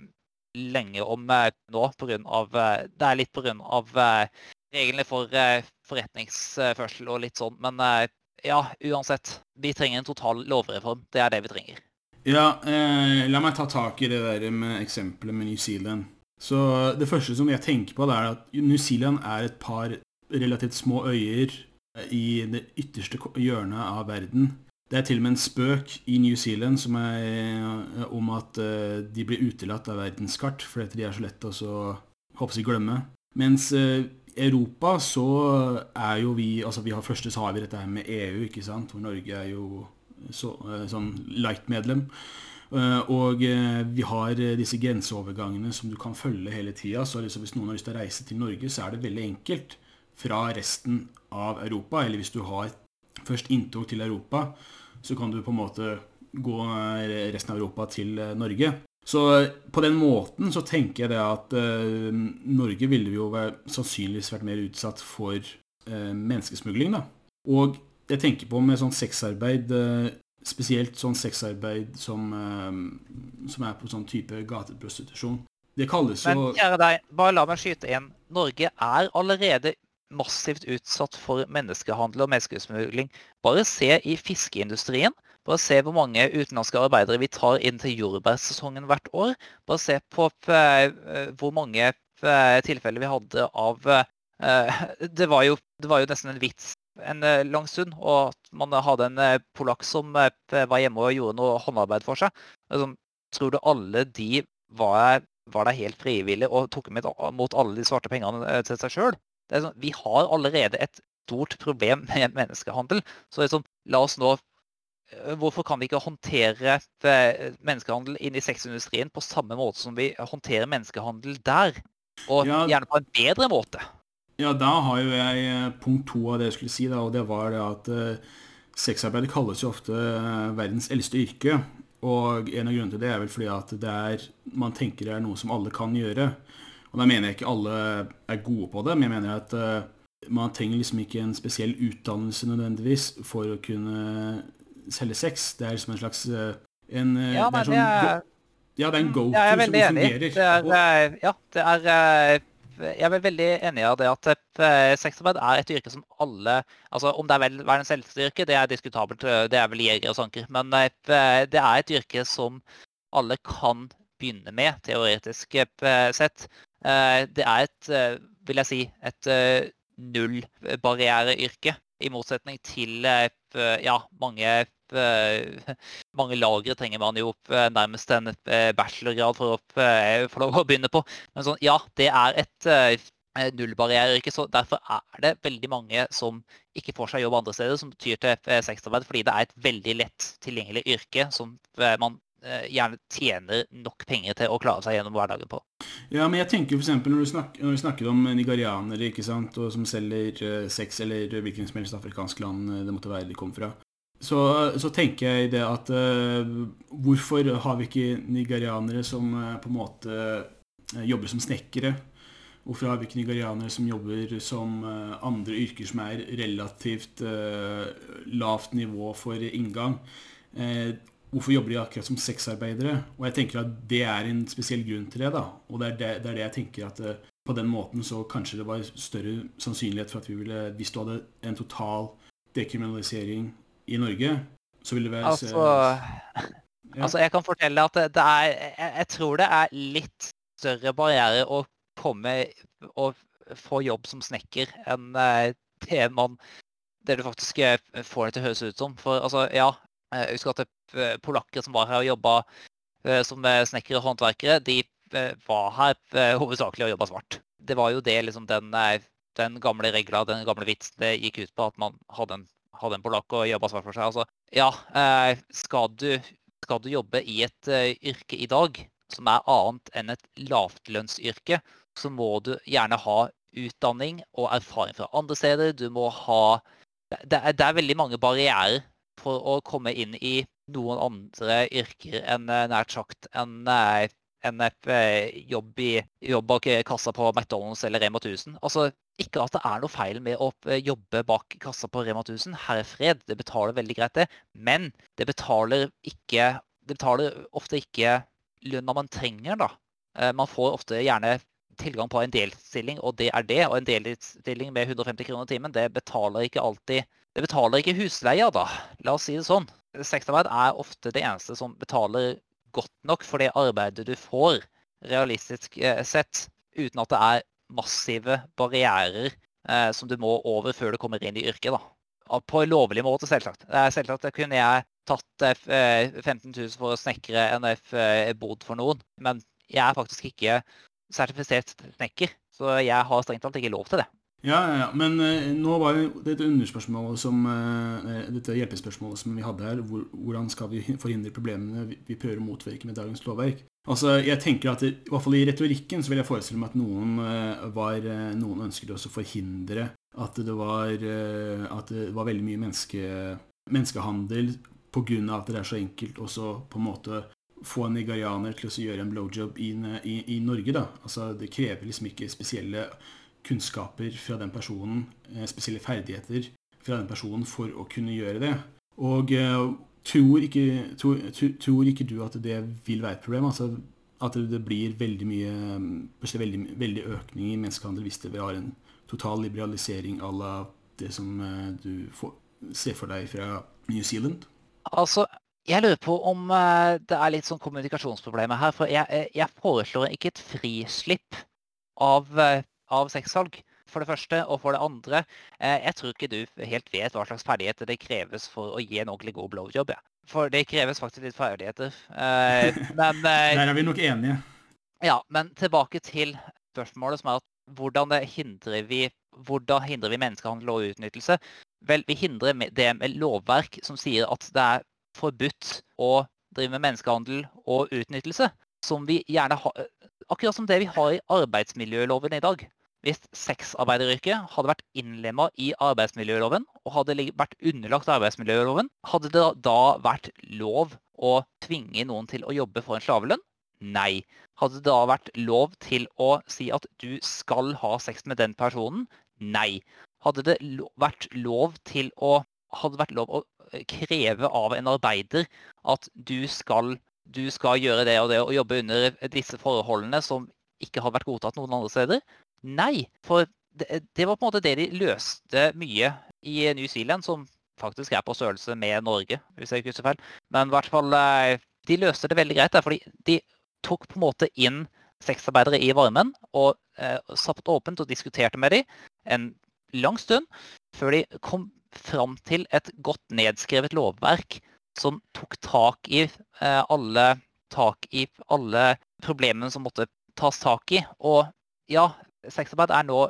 lenge om eh, nå, på grunn av, eh, det er litt pga. Eh, reglene for forretningsførsel og litt sånn. Men ja, uansett. Vi trenger en total lovreform. Det er det vi trenger. Ja, eh, la meg ta tak i det der med eksempelet med New Zealand. Så det første som jeg tenker på, det er at New Zealand er et par relativt små øyer i det ytterste hjørnet av verden. Det er til og med en spøk i New Zealand som er eh, om at eh, de blir utelatt av verdenskart fordi de er så lett å så, jeg, glemme. Mens Europa så er jo vi altså vi har Først så har vi dette her med EU, ikke sant, hvor Norge er jo så, sånn light-medlem. Og vi har disse grenseovergangene som du kan følge hele tida. Så liksom hvis noen har lyst til å reise til Norge, så er det veldig enkelt fra resten av Europa. Eller hvis du har først inntog til Europa, så kan du på en måte gå resten av Europa til eh, Norge. Så eh, på den måten så tenker jeg det at Norge ville jo sannsynligvis vært mer utsatt for menneskesmugling. da. Og jeg tenker på med sånn sexarbeid, uh, spesielt sånn sexarbeid som, som, er på sånn type gateprostitusjon. Det kalles jo Men kjære deg, bare la meg skyte inn. Norge er allerede massivt utsatt for menneskehandel og menneskesmugling. Bare se i fiskeindustrien. Bare se hvor mange utenlandske arbeidere vi tar inn til jordbærsesongen hvert år. Bare se på eh, hvor mange eh, tilfeller vi hadde av eh, det var, jo, det var jo nesten en vits en lang stund, og at man hadde en polakk som var hjemme og gjorde noe håndarbeid for seg. Altså, tror du alle de var, var der helt frivillig og tok imot alle de svarte pengene til seg sjøl? Sånn, vi har allerede et stort problem med menneskehandel. Så sånn, la oss nå Hvorfor kan vi ikke håndtere menneskehandel inn i sexindustrien på samme måte som vi håndterer menneskehandel der? Og gjerne på en bedre måte. Ja, da har jo jeg øh, punkt to av det jeg skulle si, da, og det var det at uh, sexarbeid kalles jo ofte uh, verdens eldste yrke. Og en av grunnene til det er vel fordi at det er, man tenker det er noe som alle kan gjøre. Og da mener jeg ikke alle er gode på det, men jeg mener at uh, man trenger liksom ikke en spesiell utdannelse nødvendigvis for å kunne selge sex. Det er liksom en slags en, Ja, ja, det er, sånn, det er, ja, det er en go-to ja, som fungerer. Det er, ja, det er jeg er veldig enig i det at sexarbeid er et yrke som alle altså Om det er vel verdens eldste yrke, det er diskutabelt, det er vel jegere og sanker. Men det er et yrke som alle kan begynne med, teoretisk sett. Eh, det er et, eh, vil jeg si, et eh, nullbarriereyrke. I motsetning til ja, mange, mange lagre trenger man jo nærmest en bachelorgrad for å få lov å begynne på. Men sånn, ja, det er et nullbarriereyrke. Så derfor er det veldig mange som ikke får seg jobb andre steder, som tyr til sexarbeid, fordi det er et veldig lett tilgjengelig yrke som man Eh, gjerne tjener nok penger til å klare seg gjennom hverdagen på. Ja, men jeg tenker f.eks. Når, snakker, når vi snakker om nigerianere ikke sant, og som selger uh, sex eller hvilken som helst afrikansk land eh, det måtte være de kom fra, så, så tenker jeg det at uh, hvorfor har vi ikke nigerianere som uh, på en måte jobber som snekkere? Hvorfor har vi ikke nigerianere som jobber som andre yrker som er relativt lavt nivå for inngang? Hvorfor jobber de akkurat som sexarbeidere? Og jeg tenker at det er en spesiell grunn til det. da, Og det er det, det, er det jeg tenker at uh, på den måten så kanskje det var større sannsynlighet for at vi ville Hvis du hadde en total dekriminalisering i Norge, så ville det være Altså, ja. altså jeg kan fortelle at det, er jeg, jeg, tror det er litt større barriere å komme og få jobb som snekker enn uh, det man det du faktisk eh, får det til å høres ut som. For altså, ja, jeg husker at Eh, polakker som var her og jobba eh, som eh, snekkere og håndverkere, de var her hovedsakelig og jobba svart. Det var jo det liksom den, den gamle regla, den gamle vitsen det gikk ut på, at man hadde en, hadde en polakk og jobba svart for seg. Altså, ja, skal du, skal du jobbe i et yrke i dag som er annet enn et lavtlønnsyrke, så må du gjerne ha utdanning og erfaring fra andre steder. Du må ha Det er, det er veldig mange barrierer for å komme inn i noen andre yrker enn eh, nært sagt en, eh, en eh, jobb, jobb bak kassa på McDonald's eller Rema 1000. Altså, ikke at det er noe feil med å jobbe bak kassa på Rema 1000. Her er fred, det betaler veldig greit, det. Men det betaler, ikke, det betaler ofte ikke lønna man trenger, da. Man får ofte gjerne tilgang på en delstilling, og det er det. Og en delstilling med 150 kroner i timen, det betaler ikke alltid Det betaler ikke husleia, da. La oss si det sånn sexarbeid er ofte det eneste som betaler godt nok for det arbeidet du får, realistisk eh, sett, uten at det er massive barrierer eh, som du må over før du kommer inn i yrket. da. På en lovlig måte, selvsagt. Selvsagt kunne jeg tatt 15 000 for å snekre en bod for noen. Men jeg er faktisk ikke sertifisert snekker, så jeg har strengt tatt ikke lov til det. Ja, ja, ja. Men uh, nå var jo dette underspørsmålet som uh, dette hjelpespørsmålet som vi hadde her, hvor, hvordan skal vi forhindre problemene vi, prøver å motvirke med dagens lovverk? Altså, jeg tenker at det, I hvert fall i retorikken så vil jeg forestille meg at noen, uh, var, noen ønsket å forhindre at det var, at det var veldig mye menneske, menneskehandel pga. at det er så enkelt å på en måte få en nigerianer til å gjøre en blowjob i, i, i Norge. da. Altså, Det krever liksom ikke spesielle kunnskaper fra den personen, eh, spesielle ferdigheter fra den personen for å kunne gjøre det. Og uh, tror, ikke, tror, tror, ikke, du at det vil være et problem? Altså at det blir veldig mye veldig, veldig økning i menneskehandel hvis det har en total liberalisering à det som uh, du får, ser for deg fra New Zealand? Altså, jeg lurer på om det er litt sånn kommunikasjonsproblemer her. For jeg, jeg foreslår ikke et frislipp av av sexsalg, for det første. Og for det andre, eh, jeg tror ikke du helt vet hva slags ferdigheter det kreves for å gi en ordentlig god blowjob. Ja. For det kreves faktisk litt ferdigheter. Eh, men eh, Der er vi nok enige. Ja, men tilbake til spørsmålet som er at hvordan hindrer vi, hvordan hindrer vi menneskehandel og utnyttelse? Vel, vi hindrer det med lovverk som sier at det er forbudt å drive med menneskehandel og utnyttelse. Som vi gjerne har, akkurat som det vi har i arbeidsmiljøloven i dag. Hvis sexarbeideryrket hadde vært innlemma i arbeidsmiljøloven og hadde vært underlagt arbeidsmiljøloven, hadde det da vært lov å tvinge noen til å jobbe for en slavelønn? Nei. Hadde det da vært lov til å si at du skal ha sex med den personen? Nei. Hadde det vært lov til å, vært lov å kreve av en arbeider at du skal, du skal gjøre det og det og jobbe under disse forholdene som ikke hadde vært godtatt noen andre steder? Nei, for det, det, var på en måte det de løste mye i New Zealand, som faktisk er på størrelse med Norge, hvis jeg ikke husker feil. Men i hvert fall, eh, de løste det veldig greit, der, fordi de tok på en måte inn sexarbeidere i varmen og eh, satt åpent og diskuterte med dem en lang stund før de kom fram til et godt nedskrevet lovverk som tok tak i eh, alle, tak i alle problemene som måtte tas tak i. Og ja, sexarbeid er nå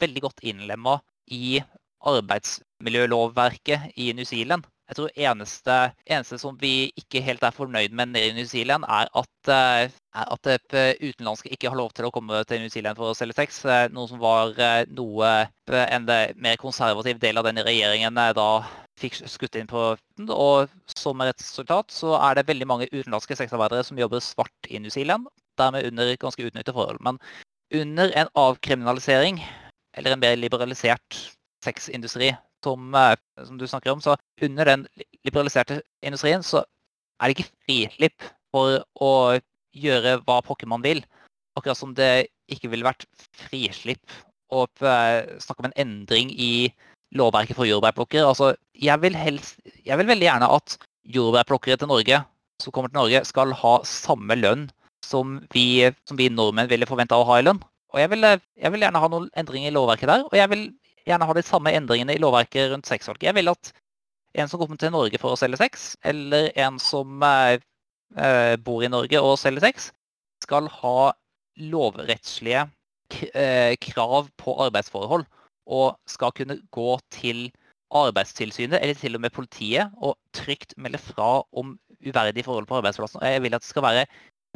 veldig godt innlemma i arbeidsmiljølovverket i New Zealand. Jeg tror eneste, eneste som vi ikke helt er fornøyd med nede i New Zealand, er at, eh, er at utenlandske ikke har lov til å komme til New Zealand for å selge sex. Eh, noe som var eh, noe en mer konservativ del av den regjeringen da fikk skutt inn på. Og som et resultat så er det veldig mange utenlandske sexarbeidere som jobber svart i New Zealand. Dermed under ganske utnyttede forhold. Men under en avkriminalisering, eller en mer liberalisert sexindustri, som, eh, som, du snakker om, så under den liberaliserte industrien så er det ikke frislipp for å gjøre hva pokker man vil. Akkurat som det ikke ville vært frislipp å eh, snakke om en endring i lovverket for jordbærplukkere. Altså, jeg vil, helst, jeg vil veldig gjerne at jordbærplukkere til Norge, som kommer til Norge, skal ha samme lønn som vi, som vi nordmenn ville forventa å ha i lønn. Og jeg vil, jeg vil, gjerne ha noen endringer i lovverket der. Og jeg vil gjerne ha de samme endringene i lovverket rundt sexsalg. Jeg vil at en som kommer til Norge for å selge sex, eller en som eh, bor i Norge og selger sex, skal ha lovrettslige eh, krav på arbeidsforhold. Og skal kunne gå til Arbeidstilsynet eller til og med politiet og trygt melde fra om uverdige forhold på arbeidsplassen. Og jeg vil at det skal være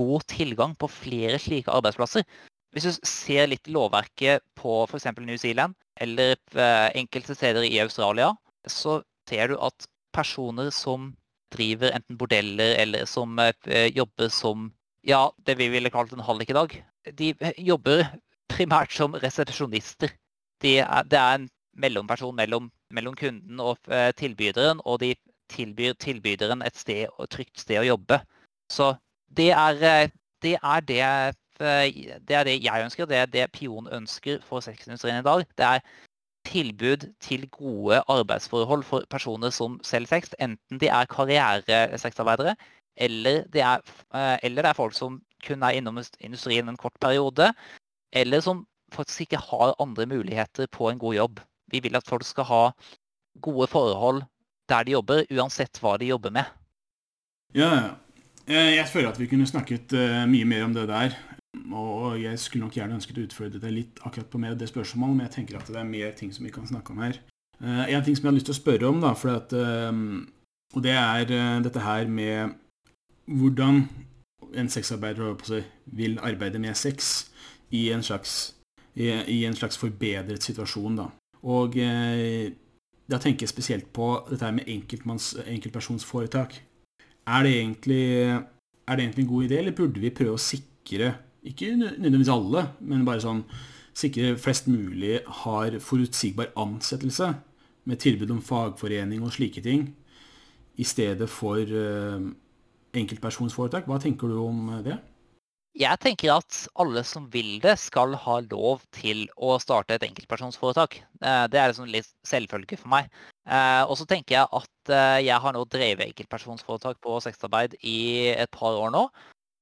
god tilgang på flere slike arbeidsplasser. Hvis du ser litt lovverket på f.eks. New Zealand eller eh, enkelte steder i Australia, så ser du at personer som driver enten bordeller eller som eh, jobber som ja, det vi ville kalt en hallik i dag, de jobber primært som resepsjonister. De er, det er en mellomperson mellom, mellom kunden og eh, tilbyderen, og de tilbyr tilbyderen et sted, et trygt sted å jobbe. Så det er eh, det, er det, eh, det er det jeg ønsker, det er det Pion ønsker for sexindustrien i dag. Det er tilbud til gode arbeidsforhold for personer som selger sex, enten de er karrieresexarbeidere eller det er, eh, eller det er folk som kun er innom industrien en kort periode, eller som faktisk ikke har andre muligheter på en god jobb. Vi vil at folk skal ha gode forhold der de jobber, uansett hva de jobber med. Ja, eh, jeg føler at vi kunne snakket eh, mye mer om det der. Og jeg skulle nok gjerne ønsket å utfordre deg litt akkurat på med det spørsmålet, men jeg tenker at det er mer ting som vi kan snakke om her. En ting som jeg har lyst til å spørre om, da, at, og det er dette her med hvordan en sexarbeider vil arbeide med sex i en slags, i en slags forbedret situasjon. Da. Og eh, da tenker jeg spesielt på dette her med enkeltpersonsforetak. Er det, egentlig, er det egentlig en god idé, eller burde vi prøve å sikre, ikke nødvendigvis alle, men bare sånn sikre flest mulig har forutsigbar ansettelse med tilbud om fagforening og slike ting, i stedet for uh, enkeltpersonsforetak. Hva tenker du om det? Jeg tenker at alle som vil det, skal ha lov til å starte et enkeltpersonsforetak. Eh, det er liksom litt selvfølge for meg. Eh, og så tenker jeg at eh, jeg har nå drevet enkeltpersonsforetak på sexarbeid i et par år nå.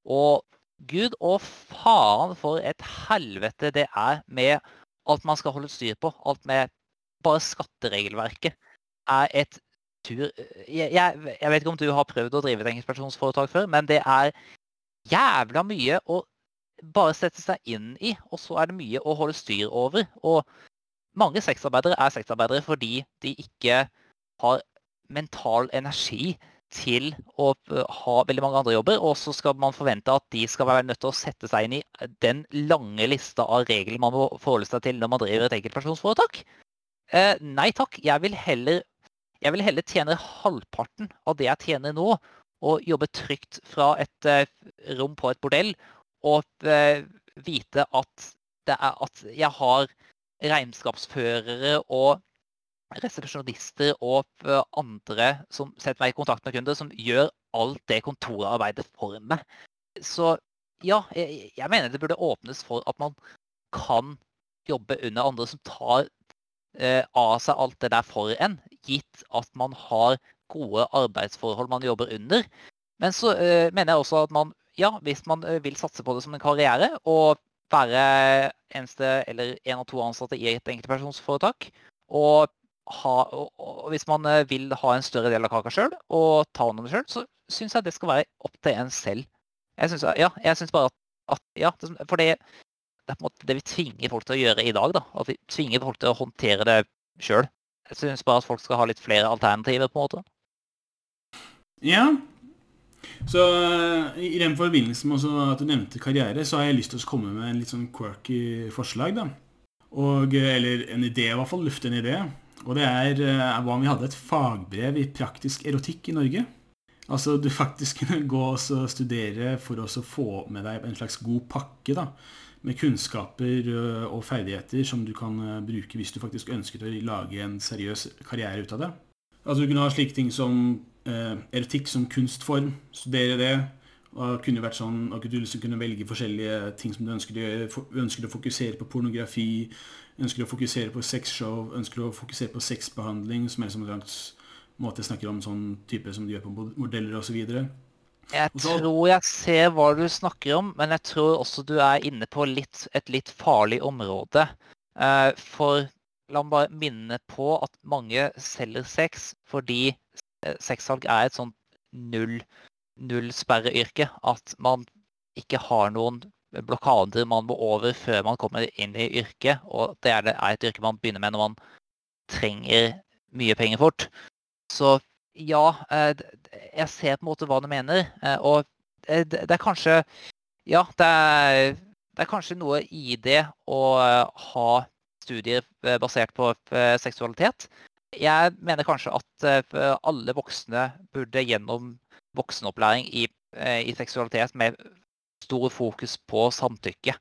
Og gud og faen for et helvete det er med alt man skal holde styr på. Alt med bare skatteregelverket er et tur jeg, jeg, jeg vet ikke om du har prøvd å drive et enkeltpersonsforetak før, men det er jævla mye å bare sette seg inn i, og så er det mye å holde styr over. Og mange sexarbeidere er sexarbeidere fordi de ikke har mental energi til å ha veldig mange andre jobber, og så skal man forvente at de skal være nødt til å sette seg inn i den lange lista av regler man må forholde seg til når man driver et enkeltpersonsforetak. Eh, nei takk, jeg vil, heller, jeg vil heller tjene halvparten av det jeg tjener nå, å jobbe trygt fra et uh, rom på et bordell og uh, vite at, at, jeg har regnskapsførere og resepsjonister og uh, andre som setter meg i kontakt med kunder, som gjør alt det kontorarbeidet for meg. Så ja, jeg, jeg mener det burde åpnes for at man kan jobbe under andre som tar av seg alt det der for en, gitt at man har gode arbeidsforhold man jobber under. Men så uh, mener jeg også at man, ja, hvis man uh, vil satse på det som en karriere og være eneste eller en av to ansatte i et enkeltpersonsforetak, og, og, og hvis man uh, vil ha en større del av kaka sjøl og ta hånd om det sjøl, så syns jeg det skal være opp til en selv. Jeg synes, ja, bare at, at, Ja, for det, det er på en måte det vi tvinger folk til å gjøre i dag. da, At vi tvinger folk til å håndtere det sjøl. Jeg syns bare at folk skal ha litt flere alternativer, på en måte. Ja. Så eh, i den forbindelse med at du nevnte karriere, så har jeg lyst til å komme med en litt sånn quirky forslag, da. Og, eh, eller en idé, i hvert fall. Lufte en idé. Og det er eh, hva om vi hadde et fagbrev i praktisk erotikk i Norge? Altså du faktisk kunne gå og studere for å få med deg en slags god pakke da, med kunnskaper og ferdigheter som du kan bruke hvis du faktisk ønsket å lage en seriøs karriere ut av det. Altså Du kunne ha slike ting som erotikk som kunstform, studere det. Og kunne vært sånn at du liksom kunne velge forskjellige ting som du ønsker å gjøre. Ønsker å fokusere på pornografi, ønsker å fokusere på sexshow, ønsker å fokusere på sexbehandling, som er liksom en slags måte jeg snakker om sånn type som du gjør på modeller osv. Jeg tror jeg ser hva du snakker om, men jeg tror også du er inne på litt, et litt farlig område. Uh, for la meg bare minne på at mange selger sex fordi Eh, sexsalg er et sånt null-sperreyrke, At man ikke har noen blokader man må over før man kommer inn i yrket. Og det er, et yrke man begynner med når man trenger mye penger fort. Så ja, eh, jeg ser på en måte hva du mener. Eh, og det er kanskje Ja, det er, det er kanskje noe i det å ha studier basert på seksualitet. Jeg mener kanskje at eh, alle voksne burde gjennom voksenopplæring i, eh, i seksualitet med stor fokus på samtykke.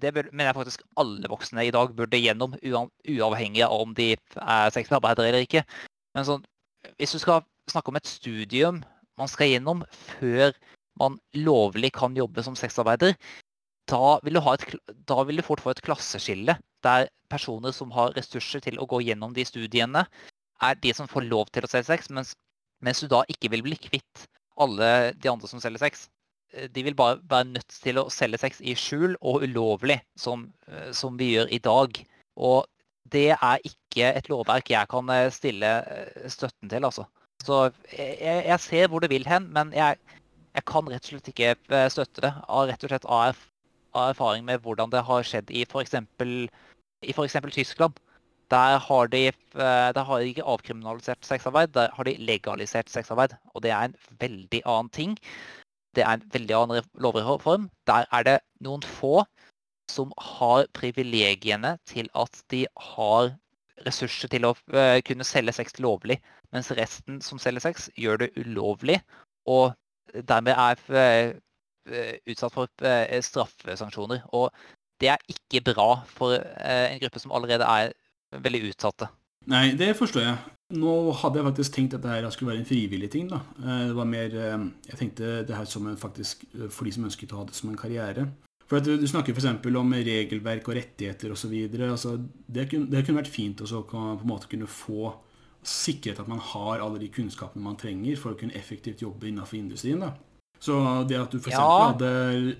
Det mener jeg faktisk alle voksne i dag burde gjennom, uavhengig av om de er sexarbeidere eller ikke. Men sånn, hvis du skal snakke om et studium man skal gjennom før man lovlig kan jobbe som sexarbeider, da vil, et, da vil, du fort få et klasseskille der personer som har ressurser til å gå gjennom de studiene, er de som får lov til å selge sex, mens, mens, du da ikke vil bli kvitt alle de andre som selger sex. Eh, de vil bare være nødt til å selge sex i skjul og ulovlig, som, eh, som vi gjør i dag. Og det er ikke et lovverk jeg kan eh, stille støtten til, altså. Så jeg, jeg ser hvor det vil hen, men jeg, jeg, kan rett og slett ikke støtte det. Rett og slett av, av erfaring med hvordan det har skjedd i f.eks. i f.eks. Tyskland. Der har, de, der har de ikke avkriminalisert sexarbeid, der har de legalisert sexarbeid. Og det er en veldig annen ting. Det er en veldig annen lovreform. Der er det noen få som har privilegiene til at de har ressurser til å uh, kunne selge sex lovlig, mens resten som selger sex, gjør det ulovlig og dermed er uh, utsatt for uh, straffesanksjoner. Og det er ikke bra for en gruppe som allerede er veldig utsatte. Nei, det forstår jeg. Nå hadde jeg faktisk tenkt at dette skulle være en frivillig ting. da. Det var mer, Jeg tenkte det her som en faktisk for de som ønsket å ha det som en karriere. For at Du snakker f.eks. om regelverk og rettigheter osv. Altså, det, det kunne vært fint å på en måte kunne få sikret at man har alle de kunnskapene man trenger for å kunne effektivt jobbe innenfor industrien. da. Så det at du f.eks. Ja. hadde,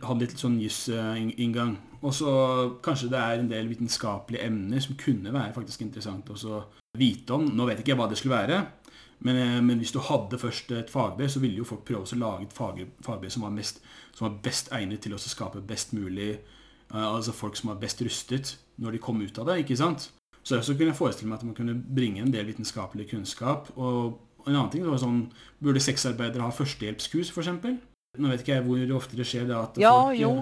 hadde litt sånn jussinngang, og så kanskje det er en del vitenskapelige emner som kunne være faktisk interessant å vite om. Nå vet ikke jeg hva det skulle være, men, eh, men, hvis du hadde først et fagbrev, så ville jo folk prøve å lage et fagbrev som var, mest, som var, best egnet til å skape best mulig uh, Altså folk som var best rustet når de kom ut av det. ikke sant? Så så kunne jeg forestille meg at man kunne bringe en del vitenskapelig kunnskap. Og en annen ting var sånn Burde sexarbeidere ha førstehjelpskurs, f.eks.? Nå vet ikke jeg hvor ofte det skjer. da at Ja, folk, jo.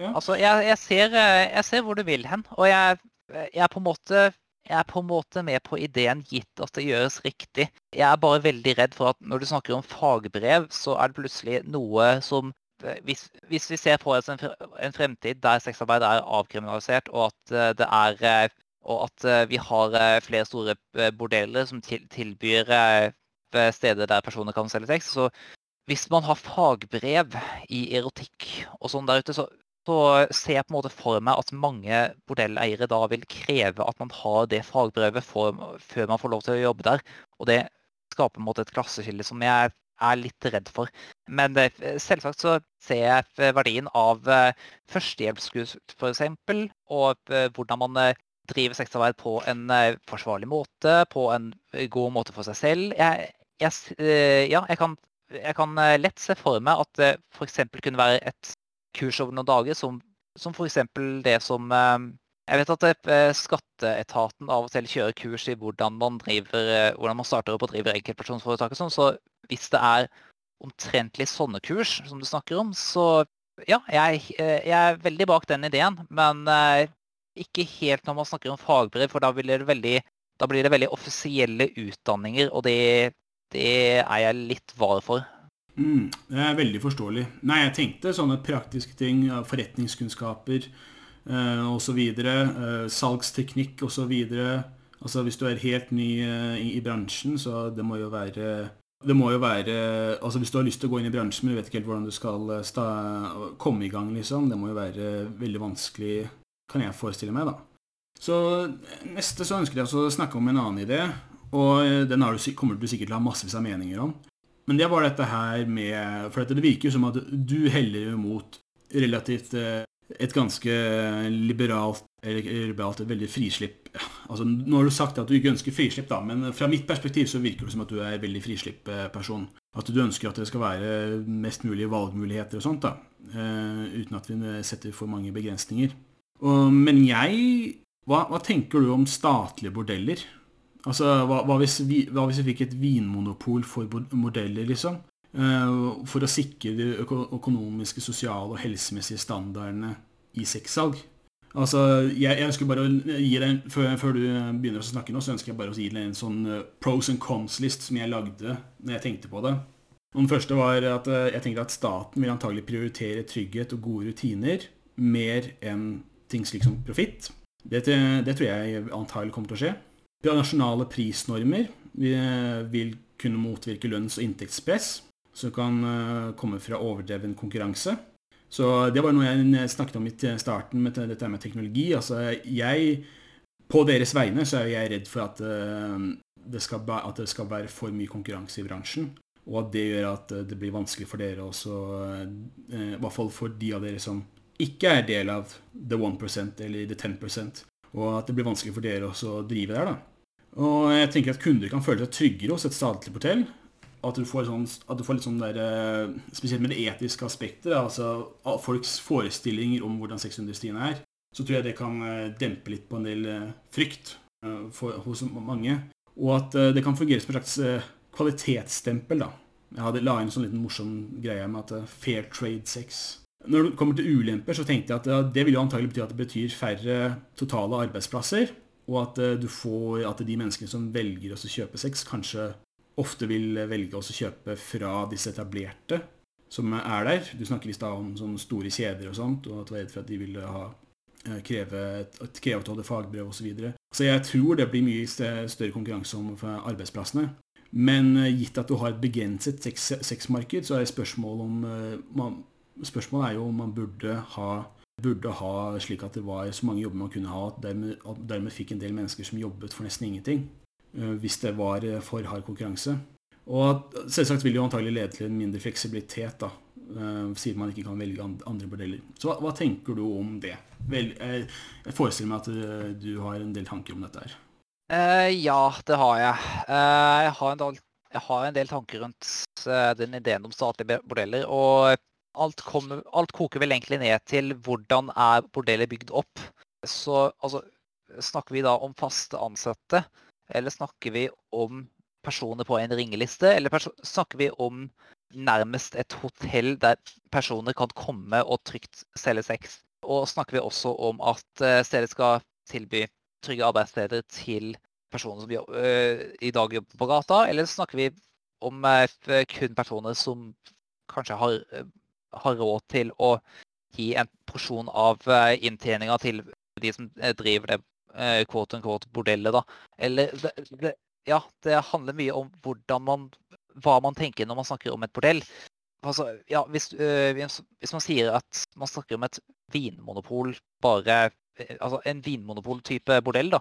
Ja. Altså, jeg, jeg, ser, eh, jeg, ser, hvor du vil hen. Og jeg, jeg er på en måte jeg er på en måte med på ideen gitt at det gjøres riktig. Jeg er bare veldig redd for at når du snakker om fagbrev, så er det plutselig noe som eh, hvis, hvis vi ser for oss en, en, fremtid der sexarbeid er avkriminalisert, og at eh, det er eh, og at vi har flere store bordeller som tilbyr steder der personer kan selge sex, så hvis man har fagbrev i erotikk og sånn der ute, så så ser jeg på en måte for meg at mange bordelleiere da vil kreve at man har det fagbrevet for, før man får lov til å jobbe der. Og det skaper på en måte et klasseskille som jeg er litt redd for. Men eh, selvsagt så ser jeg verdien av eh, førstehjelpskurs f.eks. Og eh, hvordan man driver sexarbeid på en forsvarlig måte, på en god måte for seg selv. Jeg, jeg, ja, jeg kan, jeg kan lett se for meg at det f.eks. kunne være et kurs over noen dager, som, som f.eks. det som eh, Jeg vet at eh, skatteetaten av og til kjører kurs i hvordan man, driver, eh, hvordan man starter opp og driver enkeltpersonsforetak og sånn. Så hvis det er omtrentlig sånne kurs som du snakker om, så ja, jeg, jeg er veldig bak den ideen. Men ikke helt når man snakker om fagbrev, for da blir det veldig, blir det veldig offisielle utdanninger, og det, det er jeg litt var for. Mm, det er veldig forståelig. Nei, jeg tenkte sånne praktiske ting, forretningskunnskaper eh, osv. Eh, salgsteknikk osv. Altså hvis du er helt ny eh, i, i, bransjen, så det må jo være det må jo være Altså hvis du har lyst til å gå inn i bransjen, men du vet ikke helt hvordan du skal eh, sta, komme i gang, liksom. Det må jo være veldig vanskelig, kan jeg forestille meg, da. Så neste så ønsker jeg å snakke om en annen idé. Og eh, den du, kommer du sikkert til å ha massevis av meninger om. Men det var dette her med For det virker jo som at du heller mot relativt eh, et ganske liberalt liberalt, et veldig frislipp altså Nå har du sagt at du ikke ønsker frislipp, da, men fra mitt perspektiv så virker det som at du er en veldig frislipp-person. At du ønsker at det skal være mest mulig valgmuligheter og sånt, da. Uten at vi setter for mange begrensninger. Men jeg hva, hva tenker du om statlige bordeller? Altså, hva, hva, hvis vi, hva, hvis vi, fikk et vinmonopol for modeller, liksom? Uh, for å sikre de økonomiske, sosiale og helsemessige standardene i sexsalg. Altså, jeg, jeg ønsker bare å gi deg, før, før, du begynner å snakke nå, så ønsker jeg bare å gi deg en sånn uh, pros and cons-list som jeg lagde når jeg tenkte på det. Den første var at uh, jeg tenkte at staten vil antagelig prioritere trygghet og gode rutiner mer enn ting slik som profitt. Det, det tror jeg antagelig kommer til å skje. Vi har nasjonale prisnormer. Vi eh, vil kunne motvirke lønns- og inntektspress som kan eh, komme fra overdreven konkurranse. Så Det var noe jeg snakket om i starten med dette med teknologi. Altså jeg, På deres vegne så er jeg redd for at eh, det, skal, at det skal være for mye konkurranse i bransjen. Og at det gjør at det blir vanskelig for dere også, i hvert fall for de av dere som ikke er del av the 1% eller the 10% og at det blir vanskelig for dere også å drive der. da. Og jeg tenker at kunder kan føle seg tryggere hos et statlig portell. At du får, sånn, at du får litt sånn der, eh, Spesielt med det etiske aspektet, altså folks forestillinger om hvordan sexindustrien er, så tror jeg det kan eh, dempe litt på en del eh, frykt for, hos mange. Og at det kan fungere som et slags kvalitetsstempel. da. Jeg hadde la inn sånn liten morsom greie med at fair trade sex når det kommer til ulemper, så tenkte jeg at det vil jo antagelig bety at det betyr færre totale arbeidsplasser, og at, du får, at de menneskene som velger å kjøpe sex, kanskje ofte vil velge å kjøpe fra disse etablerte som er der. Du snakker i stad om sånne store kjeder og sånt, og at du er redd for at de vil ha, eh, kreve et, et kreve fagbrev osv. Så, videre. så jeg tror det blir mye større konkurranse om arbeidsplassene. Men eh, gitt at du har et begrenset sexmarked, så er spørsmålet om eh, Spørsmålet er jo om man burde ha, burde ha slik at det var så mange jobber man kunne ha, at dermed, at dermed fikk en del mennesker som jobbet for nesten ingenting. Eh, hvis det var eh, for hard konkurranse. Og selvsagt vil det jo antagelig lede til en mindre fleksibilitet, da, eh, siden man ikke kan velge andre bordeller. Så hva, hva tenker du om det? Vel, jeg, forestiller meg at du har en del tanker om dette her. Uh, ja, det har jeg. Uh, jeg, har del, jeg, har en del, tanker rundt uh, den ideen om statlige bordeller. Og alt, kommer, alt, koker vel egentlig ned til hvordan er bordellet bygd opp. Så altså, snakker vi da om faste ansatte, eller snakker vi om personer på en ringeliste? Eller snakker vi om nærmest et hotell der personer kan komme og trygt selge sex? Og snakker vi også om at eh, stedet skal tilby trygge arbeidssteder til personer som øh, i dag jobber på gata? Eller snakker vi om øh, kun personer som kanskje har, har, råd til å gi en porsjon av inntjeninga til de som driver det eh, quote unquote bordellet, da. Eller det, det, Ja, det handler mye om hvordan man Hva man tenker når man snakker om et bordell. Altså, ja, hvis, øh, hvis man sier at man snakker om et vinmonopol, bare eh, Altså en vinmonopol-type bordell, da,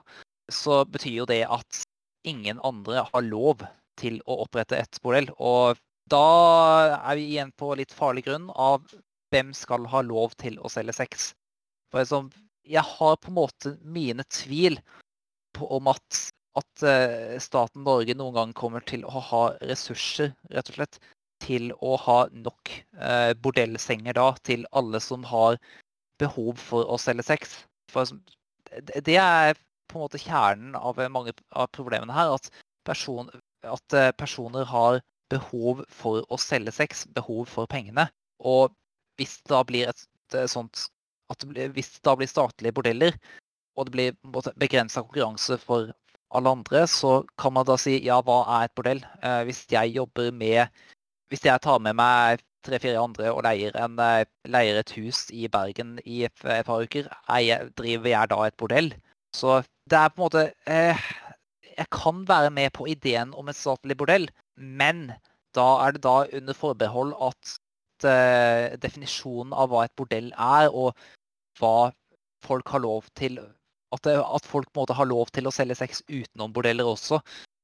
så betyr jo det at ingen andre har lov til å opprette et bordell. Og da er vi igjen på litt farlig grunn av hvem skal ha lov til å selge sex. For liksom, jeg har på en måte mine tvil om at, at uh, staten Norge noen gang kommer til å ha ressurser, rett og slett, til å ha nok eh, bordellsenger da til alle som har behov for å selge sex. For det er på en måte kjernen av mange av problemene her. At, person, at uh, personer har behov for å selge sex, behov for pengene. Og hvis det da blir et, sånt at det hvis det da blir statlige bordeller, og det blir begrensa konkurranse for alle andre, så kan man da si ja, hva er et bordell? Eh, hvis jeg jobber med Hvis jeg tar med meg tre-fire andre og leier, en, eh, leier, et hus i Bergen i et par uker, jeg, driver jeg da et bordell? Så det er på en måte eh, Jeg kan være med på ideen om et statlig bordell, men da er det da under forbehold at uh, definisjonen av hva et bordell er, og hva folk har lov til At, det, at folk på en måte har lov til å selge sex utenom bordeller også.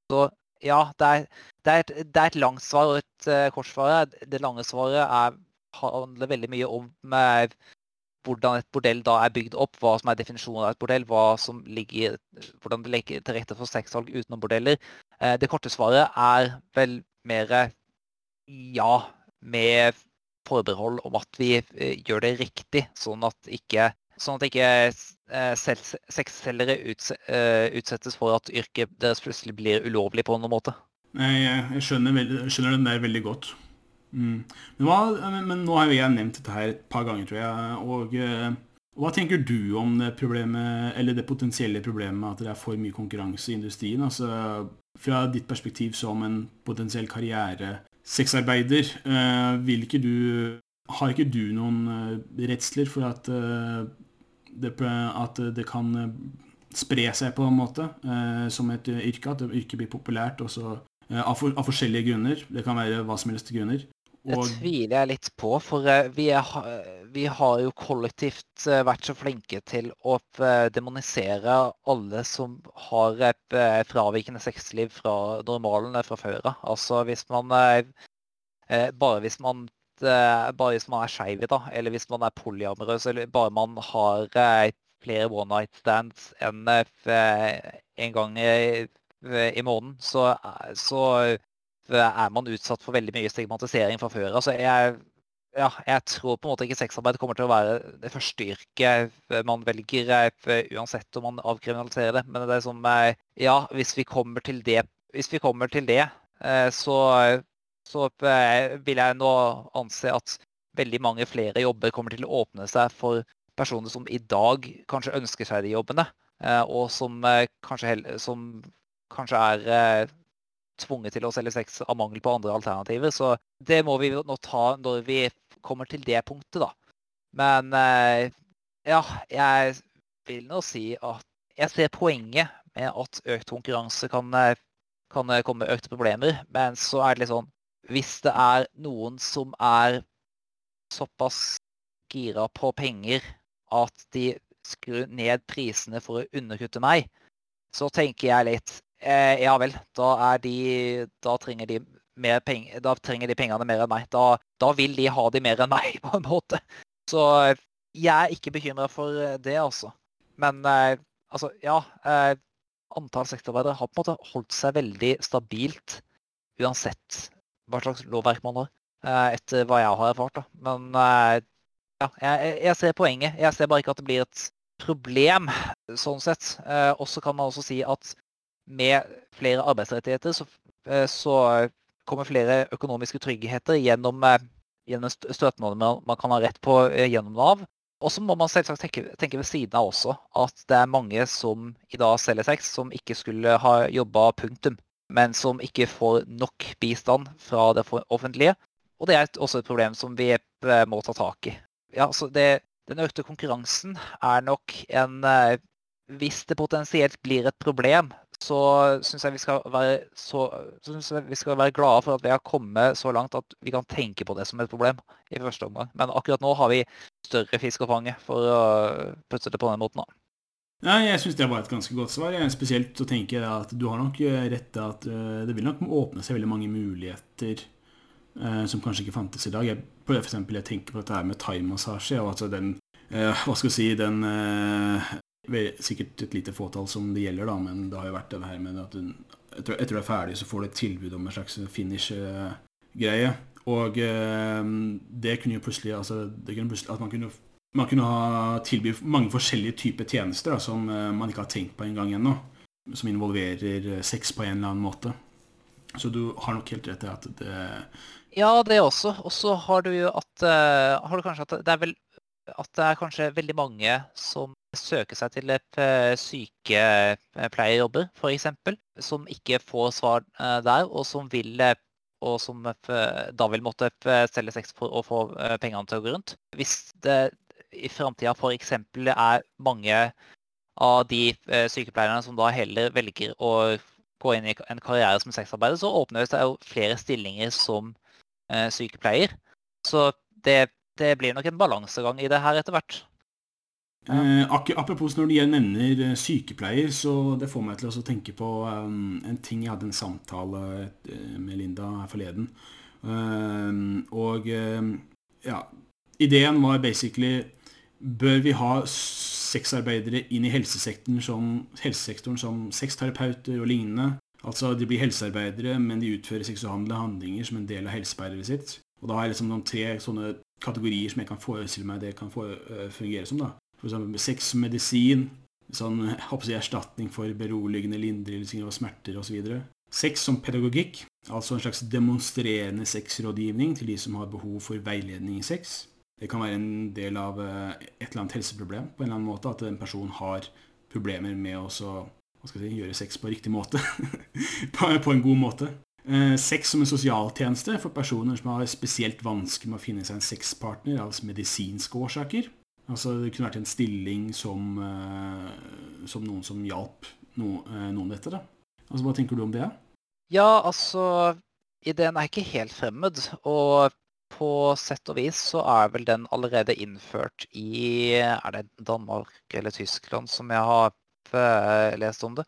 Så ja, det er, det er, et, det er et, langt svar og et uh, kort svar. Det lange svaret er, handler veldig mye om med, hvordan et bordell da er bygd opp, hva som er definisjonen av et bordell, hva som ligger, hvordan det legger til rette for sexsalg utenom bordeller. Uh, det korte svaret er vel mer ja, med forbehold om at vi eh, gjør det riktig, sånn at ikke, sånn at ikke eh, sexselgere eh, utsettes for at yrket deres plutselig blir ulovlig på noen måte. Jeg, jeg skjønner, skjønner den der veldig godt. Mm. Men, hva, men, nå har jeg nevnt dette her et par ganger, tror jeg. Og, hva tenker du om det problemet, eller det potensielle problemet at det er for mye konkurranse i industrien? Altså, fra ditt perspektiv som en potensiell karriere sexarbeider, uh, vil ikke du Har ikke du noen uh, redsler for at, det, at det kan spre seg på en måte som et yrke? At yrket blir populært også, av, for, av, forskjellige grunner? Det kan være hva som helst grunner. Det tviler jeg litt på, for vi, er, vi, har jo kollektivt vært så flinke til å demonisere alle som har et fravikende sexliv fra normalen fra før av. Altså hvis man Bare hvis man bare hvis man er skeiv, eller hvis man er polyamorøs, eller bare man har flere one night stands enn en gang i måneden, så, så er man utsatt for veldig mye stigmatisering fra før. Altså, jeg, ja, jeg tror på en måte ikke sexarbeid kommer til å være det første yrket man velger, uansett om man avkriminaliserer det. Men det er som Ja, hvis vi kommer til det, kommer til det så, så vil jeg nå anse at veldig mange flere jobber kommer til å åpne seg for personer som i dag kanskje ønsker seg de jobbene, og som kanskje, som kanskje er tvunget til å selge sex av mangel på andre alternativer. Så det må vi nå ta når vi kommer til det punktet, da. Men ja, jeg vil nå si at jeg ser poenget med at økt konkurranse kan, kan komme med økte problemer. Men så er det litt sånn Hvis det er noen som er såpass gira på penger at de skrur ned prisene for å underkutte meg, så tenker jeg litt eh, Ja vel, da, de, da, trenger de penger, da trenger de pengene mer enn meg. Da, da, vil de ha de mer enn meg, på en måte. Så jeg er ikke bekymra for det, altså. Men eh, altså, ja. Eh, antall sektorarbeidere har på en måte holdt seg veldig stabilt uansett hva slags lovverk man har. Eh, etter hva jeg har erfart. Da. Men eh, ja, jeg, jeg, ser poenget. Jeg ser bare ikke at det blir et problem sånn sett. Eh, og så kan man også si at med flere arbeidsrettigheter så, så kommer flere økonomiske tryggheter gjennom, gjennom støtnader man kan ha rett på gjennom Nav. Og så må man selvsagt tenke, tenke, ved siden av også at det er mange som i dag selger sex, som ikke skulle ha jobba punktum, men som ikke får nok bistand fra det offentlige. Og det er også et problem som vi må ta tak i ja, så det, den økte konkurransen er nok en eh, Hvis det potensielt blir et problem, så syns jeg, jeg vi skal være glade for at vi har kommet så langt at vi kan tenke på det som et problem i første omgang. Men akkurat nå har vi større fisk å fange, for å putte det på den måten. da. Ja, jeg syns det var et ganske godt svar. Spesielt så tenker jeg at du har nok rett til at eh, det vil nok åpne seg veldig mange muligheter eh, som kanskje ikke fantes i dag. Jeg, for eksempel, jeg tenker på dette her med thaimassasje. og altså den, eh, Hva skal jeg si den eh, Sikkert et lite fåtall som det gjelder, da, men det har jo vært det her med at du, etter, etter du er ferdig, så får du et tilbud om en slags finish-greie. Og eh, det kunne jo plutselig, altså, kunne plutselig at man kunne man kunne ha tilby mange forskjellige typer tjenester da, som eh, man ikke har tenkt på en gang ennå. Som involverer sex på en eller annen måte. Så du har nok helt rett i at det Ja, det også. Og så har du jo at Har du kanskje at det er vel at det er kanskje veldig mange som søker seg til et uh, sykepleierjobber, f.eks., som ikke får svar uh, der, og som vil og som da vil måtte selge sex for å få pengene til å gå rundt. Hvis det i framtida f.eks. er mange av de sykepleierne som da heller velger å gå inn i en karriere som sexarbeider, så åpner det jo flere stillinger som eh, sykepleier. Så det, det, blir nok en balansegang i det her etter hvert. Ja. Eh, apropos når du nevner eh, sykepleier, så det får meg til å tenke på um, en ting jeg hadde en samtale eh, med Linda her forleden. Og ja, ideen var basically Bør vi ha sexarbeidere inn i helsesektoren som, helsesektoren som sexterapeuter og lignende. Altså, de blir helsearbeidere, men de utfører seksuelle handlinger som en del av helsearbeidet sitt. Og da har jeg liksom noen tre sånne kategorier som jeg kan forestille meg det kan fungere som. da. Sex og medisin, sånn håper jeg, erstatning for beroligende lindrelse av smerter osv. Sex som pedagogikk, altså en slags demonstrerende sexrådgivning til de som har behov for veiledning i sex. Det kan være en del av eh, et eller annet helseproblem på en eller annen måte. At en person har problemer med å si, gjøre sex på riktig måte. på en god måte. Eh, sex som en sosialtjeneste for personer som har spesielt vanskelig med å finne seg en sexpartner av medisinske årsaker. Altså Det kunne vært en stilling som, eh, som noen som hjalp noen dette. da. Altså Hva tenker du om det? Ja, altså Ideen er ikke helt fremmed. Og på sett og vis så er vel den allerede innført i Er det Danmark eller Tyskland som jeg har uh, lest om det?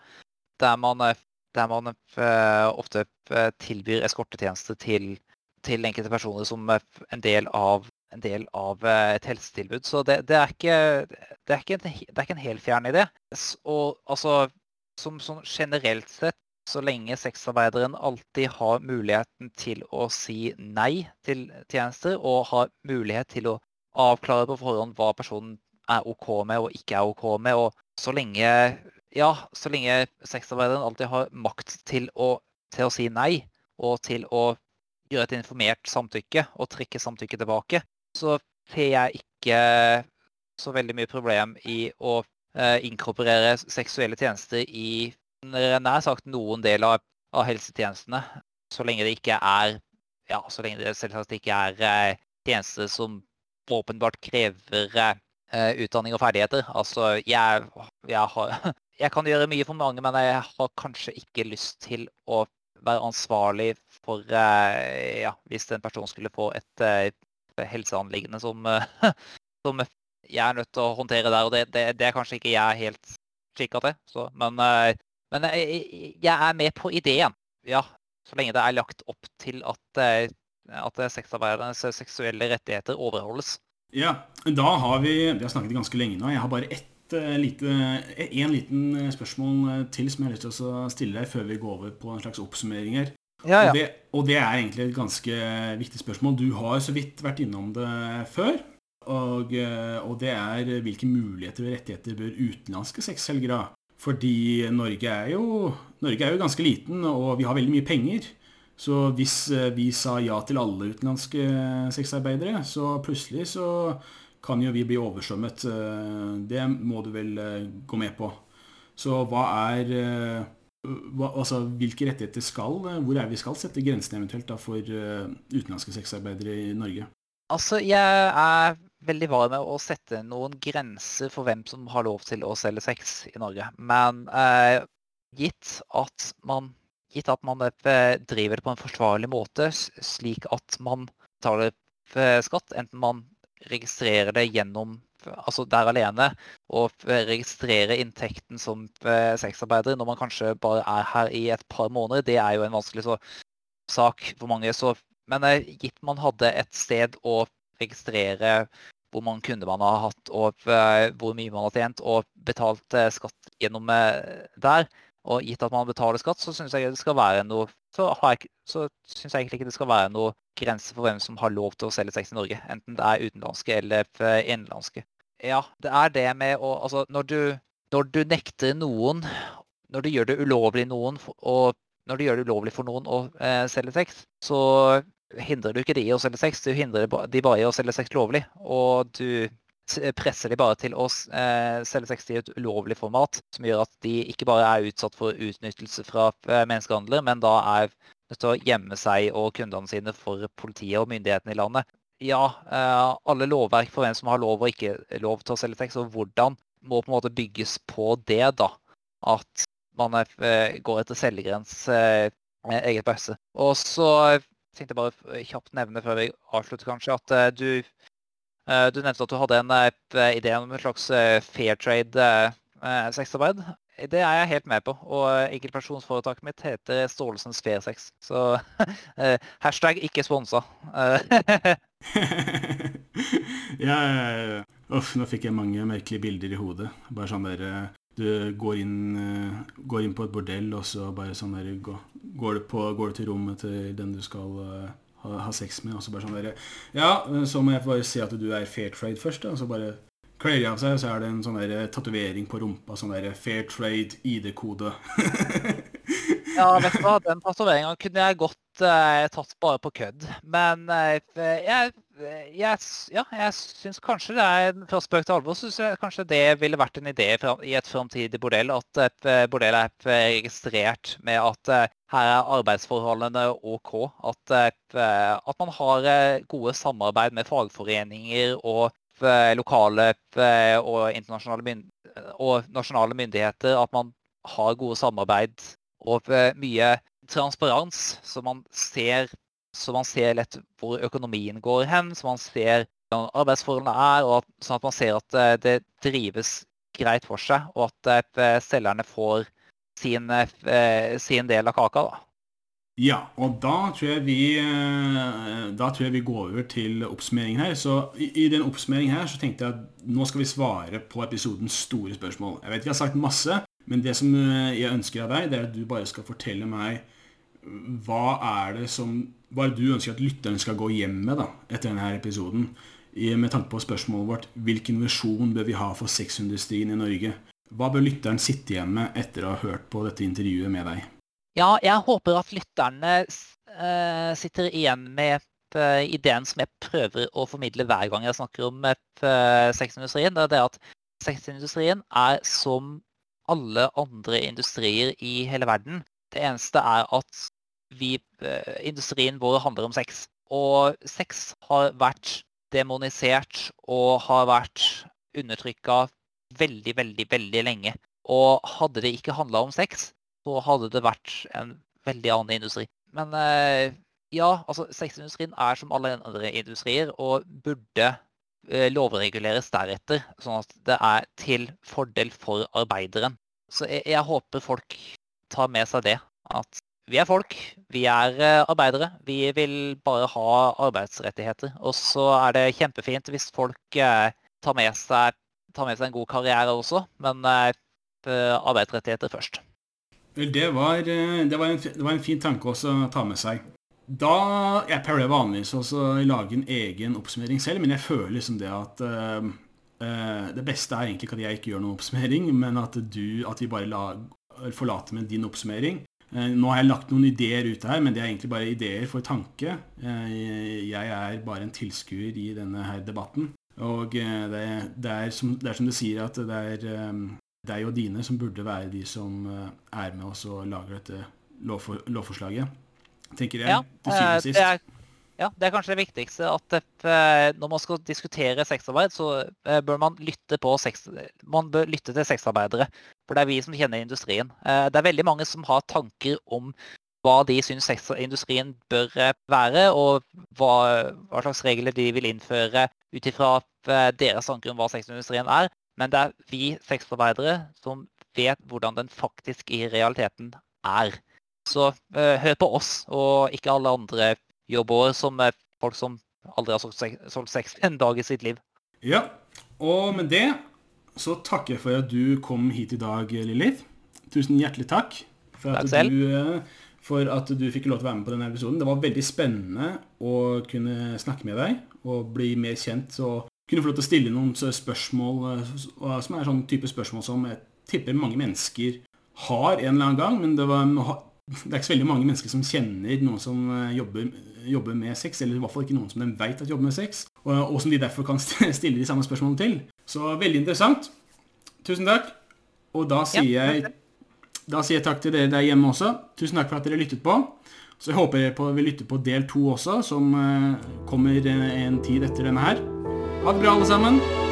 Der man, eh, der man ofte tilbyr eskortetjeneste til, til, enkelte personer som en del av, en del av et helsetilbud. Så det, det, er ikke, det, er ikke en, det er ikke en helt fjern idé. Og altså, som, som generelt sett så lenge sexarbeideren alltid har muligheten til å si nei til tjenester, og har mulighet til å avklare på forhånd hva personen er OK med og ikke er OK med, og så lenge ja, så lenge sexarbeideren alltid har makt til å, til å si nei, og til å gjøre et informert samtykke og trekke samtykket tilbake, så ser jeg ikke så veldig mye problem i å eh, inkorporere seksuelle tjenester i nær sagt noen del av, av, helsetjenestene. Så lenge det ikke er ja, så lenge det selvsagt ikke er eh, tjenester som åpenbart krever eh, utdanning og ferdigheter. Altså, jeg, jeg, har, jeg kan gjøre mye for mange, men jeg har kanskje ikke lyst til å være ansvarlig for ja, hvis en person skulle få et helseanliggende som, som jeg er nødt til å håndtere der. Og det, det, det er kanskje ikke jeg helt skikka til. Så, men, eh, men jeg, jeg, er med på ideen. Ja, så lenge det er lagt opp til at, eh, at sexarbeidernes seksuelle rettigheter overholdes. Ja, da har vi Vi har snakket ganske lenge nå. Jeg har bare ett lite, en liten spørsmål til som jeg har lyst til å stille deg før vi går over på en slags oppsummering her. Ja, ja. Og, det, og, det, er egentlig et ganske viktig spørsmål. Du har så vidt vært innom det før. Og, eh, og, det er hvilke muligheter og rettigheter bør utenlandske sexselgere ha. Fordi Norge er, jo, Norge er jo ganske liten, og vi har veldig mye penger. Så hvis eh, vi sa ja til alle utenlandske sexarbeidere, så plutselig så kan jo vi bli oversvømmet. Eh, det må du vel gå med på. Så hva er hva, altså, Hvilke rettigheter skal Hvor er vi skal sette grensene eventuelt da, for utenlandske sexarbeidere i Norge? Altså, jeg er veldig var med å sette noen grenser for hvem som har lov til å selge sex i Norge. Men eh, gitt at man, gitt at man eh, driver det på en forsvarlig måte, slik at man betaler eh, skatt, enten man registrerer det gjennom altså der alene, og registrere inntekten som eh, sexarbeider når man kanskje bare er her i et par måneder, det er jo en vanskelig så, sak for mange. Så, men gitt man hadde et sted å registrere hvor mange kunder man har hatt, og hvor mye man har tjent, og betalt skatt gjennom der. Og gitt at man betaler skatt, så syns jeg jeg egentlig ikke det skal være noe grense for hvem som har lov til å selge sex i Norge. Enten det er utenlandske eller innenlandske. Ja, det er det med å Altså, når du, når du nekter noen Når du gjør det ulovlig noen, og når du gjør det ulovlig for noen å selge sex, så hindrer du ikke de i å selge sex, du hindrer de bare i å selge sex lovlig. Og du presser de bare til å eh, selge sex i et ulovlig format, som gjør at de ikke bare er utsatt for utnyttelse fra eh, menneskehandler, men da er nødt til å gjemme seg og kundene sine for politiet og myndighetene i landet. Ja, eh, alle lovverk for hvem som har lov og ikke lov til å selge tekst, og hvordan må på en måte bygges på det, da. At man går etter selgerens eget beste. Og så tenkte jeg bare kjapt nevne før vi avslutter, kanskje, at du, du nevnte at du hadde en idé om en slags fair trade sexarbeid. Det er jeg helt med på. Og enkeltpersonsforetaket mitt heter Stålesens Fairsex. Så hashtag ikke sponsa. ja, ja, ja. Uff, nå fikk jeg mange merkelige bilder i hodet. Bare sånn der du går inn, går inn, på et bordell, og så bare sånn der går, du går, du til rommet til den du skal ha, ha, sex med, og så bare sånn der Ja, så må jeg bare se at du er fair trade først, da, og så bare kler av seg, så er det en sånn tatovering på rumpa, sånn der fair trade ID-kode. ja, vet du hva, den tatoveringa kunne jeg godt eh, tatt bare på kødd, men jeg jeg, ja, jeg syns kanskje det er fra spøk til alvor, syns jeg kanskje det ville vært en idé i et framtidig bordell. At et eh, bordell er registrert med at eh, her er arbeidsforholdene OK. At, eh, at man har gode samarbeid med fagforeninger og lokale og internasjonale og nasjonale myndigheter. At man har gode samarbeid og mye transparens, så man ser så man ser lett hvor økonomien går hen, så man ser hvordan arbeidsforholdene er, og at, sånn at man ser at eh, det drives greit for seg, og at eh, selgerne får sin, eh, sin del av kaka. da. Ja, og da tror, jeg vi, da tror jeg vi går over til oppsummeringen her. Så i, i den oppsummeringen her så tenkte jeg at nå skal vi svare på episodens store spørsmål. Jeg vet vi har sagt masse, Men det som eh, jeg ønsker av deg, det er at du bare skal fortelle meg hva er det som hva er det du ønsker at lytterne skal gå hjem med da, etter denne episoden? I, med tanke på spørsmålet vårt, hvilken visjon bør vi ha for sexindustrien i Norge? Hva bør lytteren sitte igjen med etter å ha hørt på dette intervjuet med deg? Ja, jeg håper at lytterne uh, sitter igjen med uh, ideen som jeg prøver å formidle hver gang jeg snakker om uh, sexindustrien. Det er det at sexindustrien er som alle andre industrier i hele verden. Det eneste er at vi, industrien vår handler om sex. Og sex har vært demonisert og har vært undertrykka veldig, veldig, veldig lenge. Og hadde det ikke handla om sex, så hadde det vært en veldig annen industri. Men eh, ja, altså sexindustrien er som alle andre industrier og burde eh, lovreguleres deretter, sånn at det er til fordel for arbeideren. Så jeg, jeg håper folk tar med seg det. At vi er folk, vi er eh, arbeidere. Vi vil bare ha arbeidsrettigheter. Og så er det kjempefint hvis folk tar med seg, tar med seg en god karriere også, men arbeidsrettigheter først. Det var, eh, det, var en, det var, en, fin tanke også å ta med seg. Da, Jeg pleier vanligvis også å lage en egen oppsummering selv, men jeg føler liksom det at uh, uh, Det beste er egentlig ikke at jeg ikke gjør noen oppsummering, men at, du, at vi bare la, forlater med din oppsummering. Uh, nå har jeg lagt noen ideer ute her, men det er egentlig bare ideer for tanke. jeg er bare en tilskuer i denne her debatten. Og det, det, er som, det, er som, du sier, at det er deg og dine som burde være de som eh, er med oss og lager dette lovfor lovforslaget. Tenker jeg, ja, til syvende og eh, sist. Det er, ja, det er kanskje det viktigste. At eh, når man skal diskutere sexarbeid, så bør man lytte, på sex, man bør lytte til sexarbeidere. For det er vi som kjenner industrien. Det er veldig mange som har tanker om hva de syns sexindustrien bør være, og hva, hva slags regler de vil innføre ut ifra deres tanker om hva sexindustrien er. Men det er vi sexarbeidere som vet hvordan den faktisk i realiteten er. Så uh, hør på oss, og ikke alle andre jobber som uh, folk som aldri har solgt sex, solgt sex en dag i sitt liv. Ja, og med det så takker jeg for at du kom hit i dag, Lilith. Tusen hjertelig takk for at, takk du, uh, for at du fikk lov til å være med på denne episoden. Det var veldig spennende å kunne snakke med deg og bli mer kjent og kunne få lov til å stille noen spørsmål eh, som er sånn type spørsmål som jeg tipper mange mennesker har en eller annen gang, men det, var, det er ikke så veldig mange mennesker som kjenner noen som eh, jobber, jobber, med sex, eller i hvert fall ikke noen som de vet at jobber med sex, og, og som de derfor kan stille de samme spørsmålene til. Så veldig interessant. Tusen takk. Og da sier jeg da sier jeg takk til dere der hjemme også. Tusen takk for at dere lyttet på. Så jeg håper dere vil lytte på del to også, som eh, kommer en tid etter denne her. Ha det bra, alle sammen.